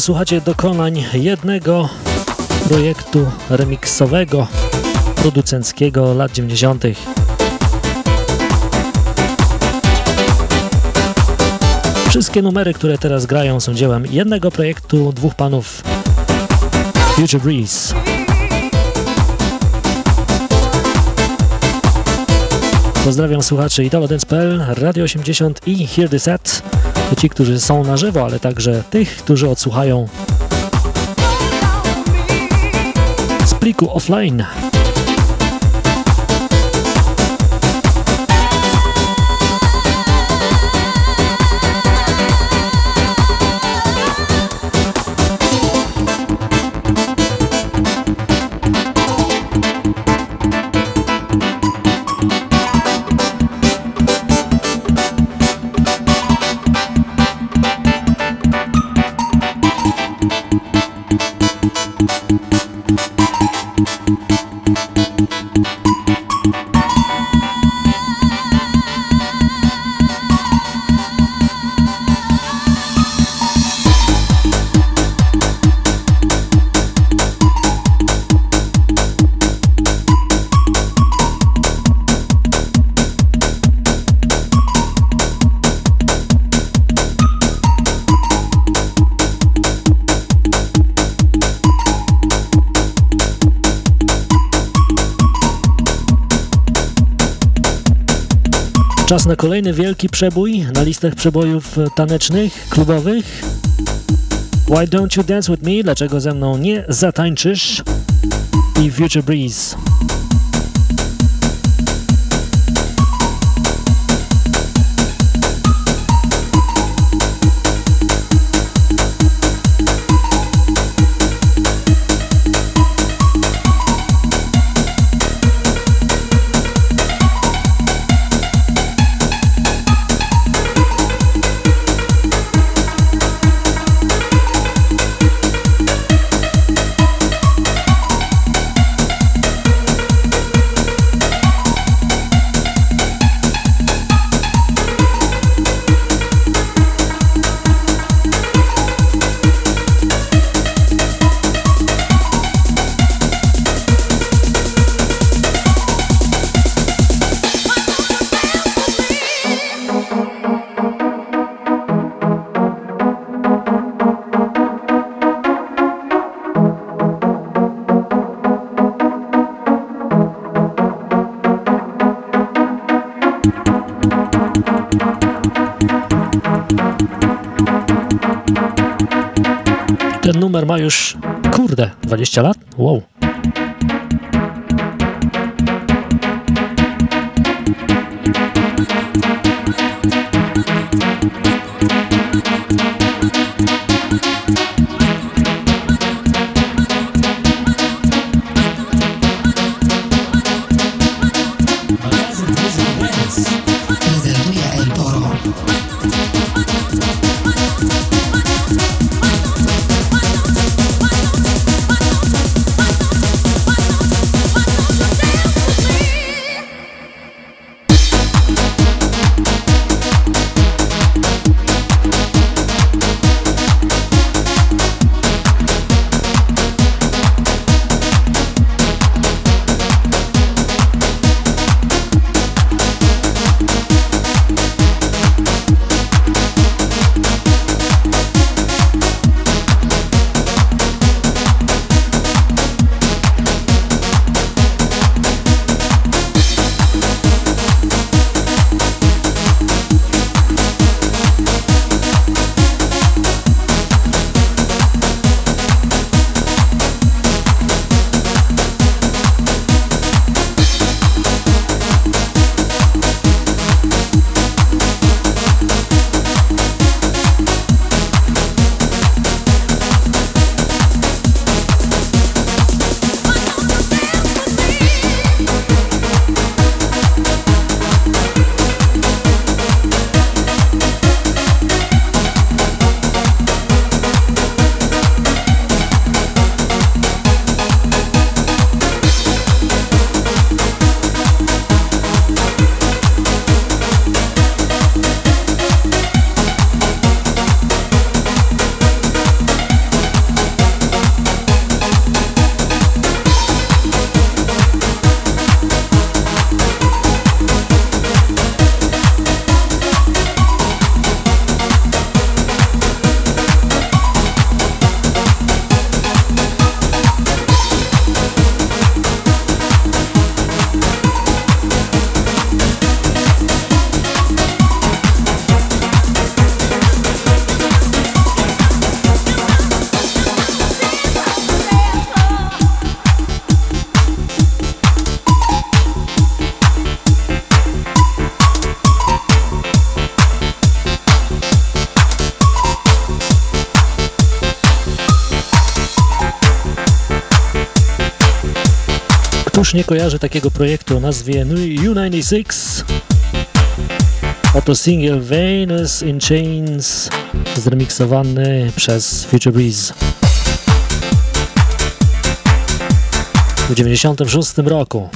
Speaker 1: Słuchacie dokonań jednego projektu remiksowego, producenckiego lat 90. Wszystkie numery, które teraz grają, są dziełem jednego projektu, dwóch panów Future Breeze. Pozdrawiam słuchaczy italodance.pl, Radio 80 i Hear the Set to ci, którzy są na żywo, ale także tych, którzy odsłuchają z pliku offline. Na kolejny wielki przebój na listach przebojów tanecznych, klubowych. Why don't you dance with me? Dlaczego ze mną nie zatańczysz? I Future Breeze. Już, kurde, 20 lat? Wow.
Speaker 11: już nie kojarzy takiego projektu o nazwie U96. Oto single Venus in Chains zremiksowany przez Future Breeze. W 96 roku.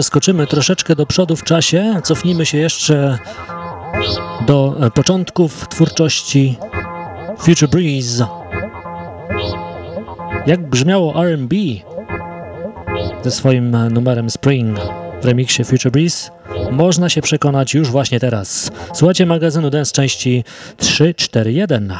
Speaker 1: Przeskoczymy troszeczkę do przodu w czasie, cofnijmy się jeszcze do e, początków twórczości Future Breeze. Jak brzmiało R&B ze swoim e, numerem Spring w remiksie Future Breeze? Można się przekonać już właśnie teraz. Słuchajcie magazynu Dance części 341.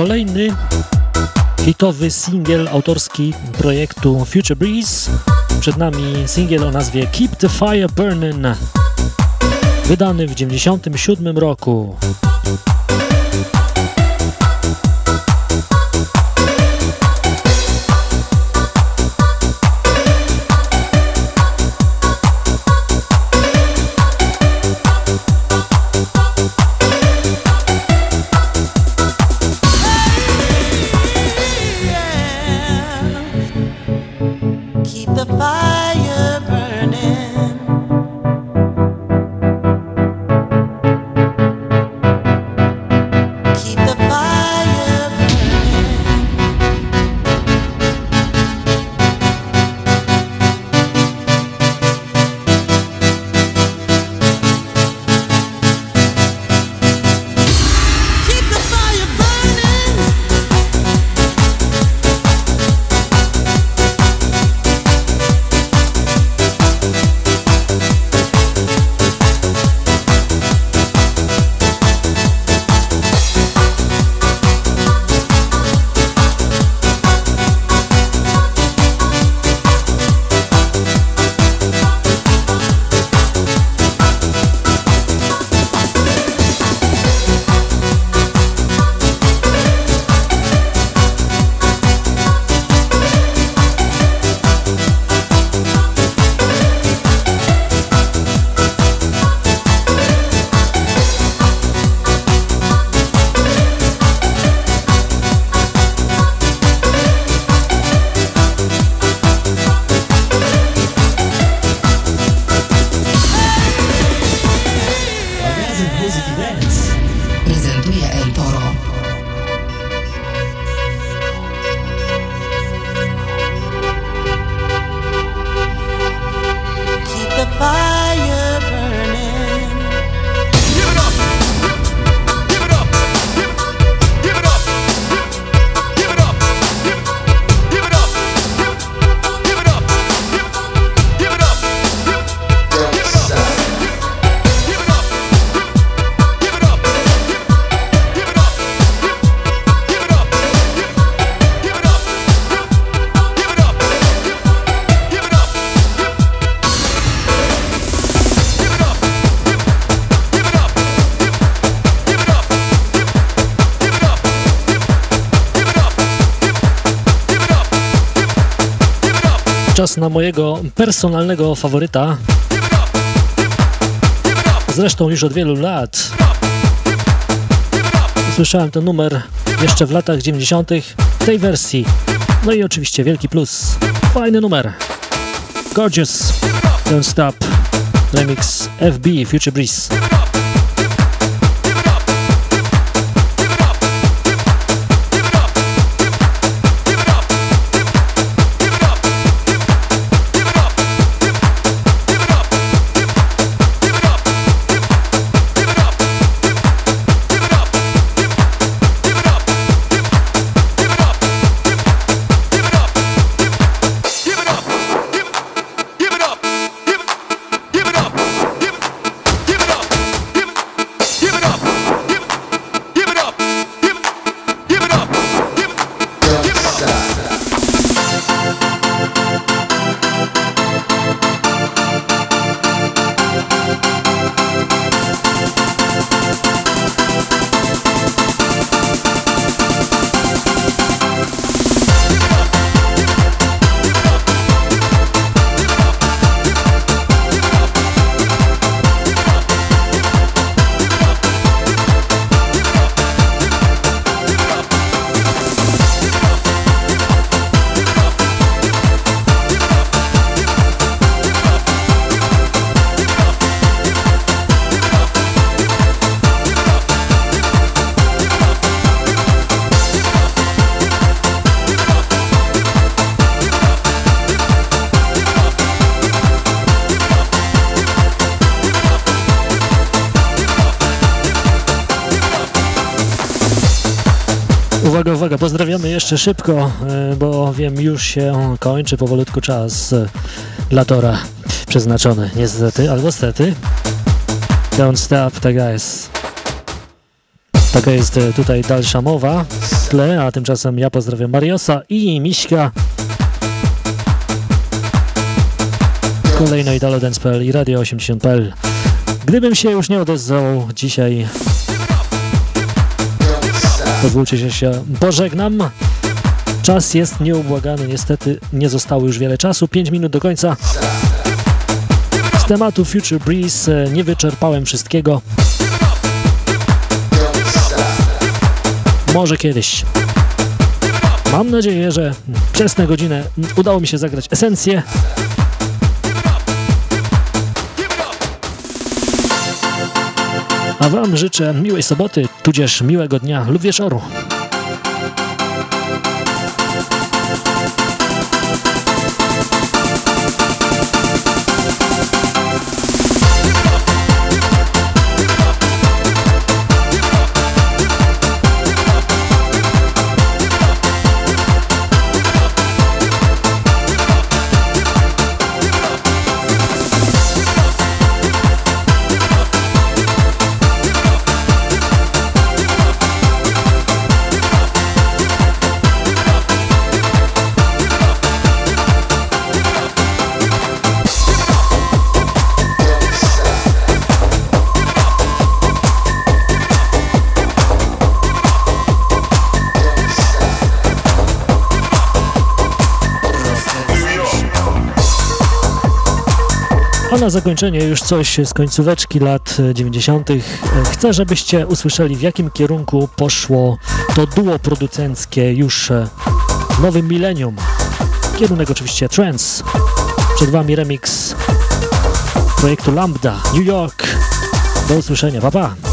Speaker 1: kolejny hitowy singiel autorski projektu Future Breeze. Przed nami singiel o nazwie Keep the Fire Burning, wydany w 1997 roku. Czas na mojego personalnego faworyta. Zresztą już od wielu lat. Słyszałem ten numer jeszcze w latach 90. w tej wersji. No i oczywiście wielki plus. Fajny numer. Gorgeous. Don't Stop. Remix FB Future Breeze. Pozdrawiamy jeszcze szybko, e, bo wiem, już się kończy powolutku czas e, dla Tora przeznaczony, niestety, albo stety. Don't stop, tak jest. Taka jest e, tutaj dalsza mowa w tle, a tymczasem ja pozdrawiam Mariosa i Miśka. Kolejno italodance.pl i Radio 80.pl. Gdybym się już nie odezwał dzisiaj, pozwólcie, że się pożegnam. Czas jest nieubłagany, niestety nie zostało już wiele czasu, 5 minut do końca. Z tematu Future Breeze e, nie wyczerpałem wszystkiego. Może kiedyś. Mam nadzieję, że przez tę godzinę udało mi się zagrać esencję. A Wam życzę miłej soboty, tudzież miłego dnia lub wieczoru. Na zakończenie już coś z końcóweczki lat 90. Chcę, żebyście usłyszeli w jakim kierunku poszło to duo producenckie już w nowym milenium. Kierunek oczywiście trance. Przed Wami remix projektu Lambda, New York. Do usłyszenia, pa pa!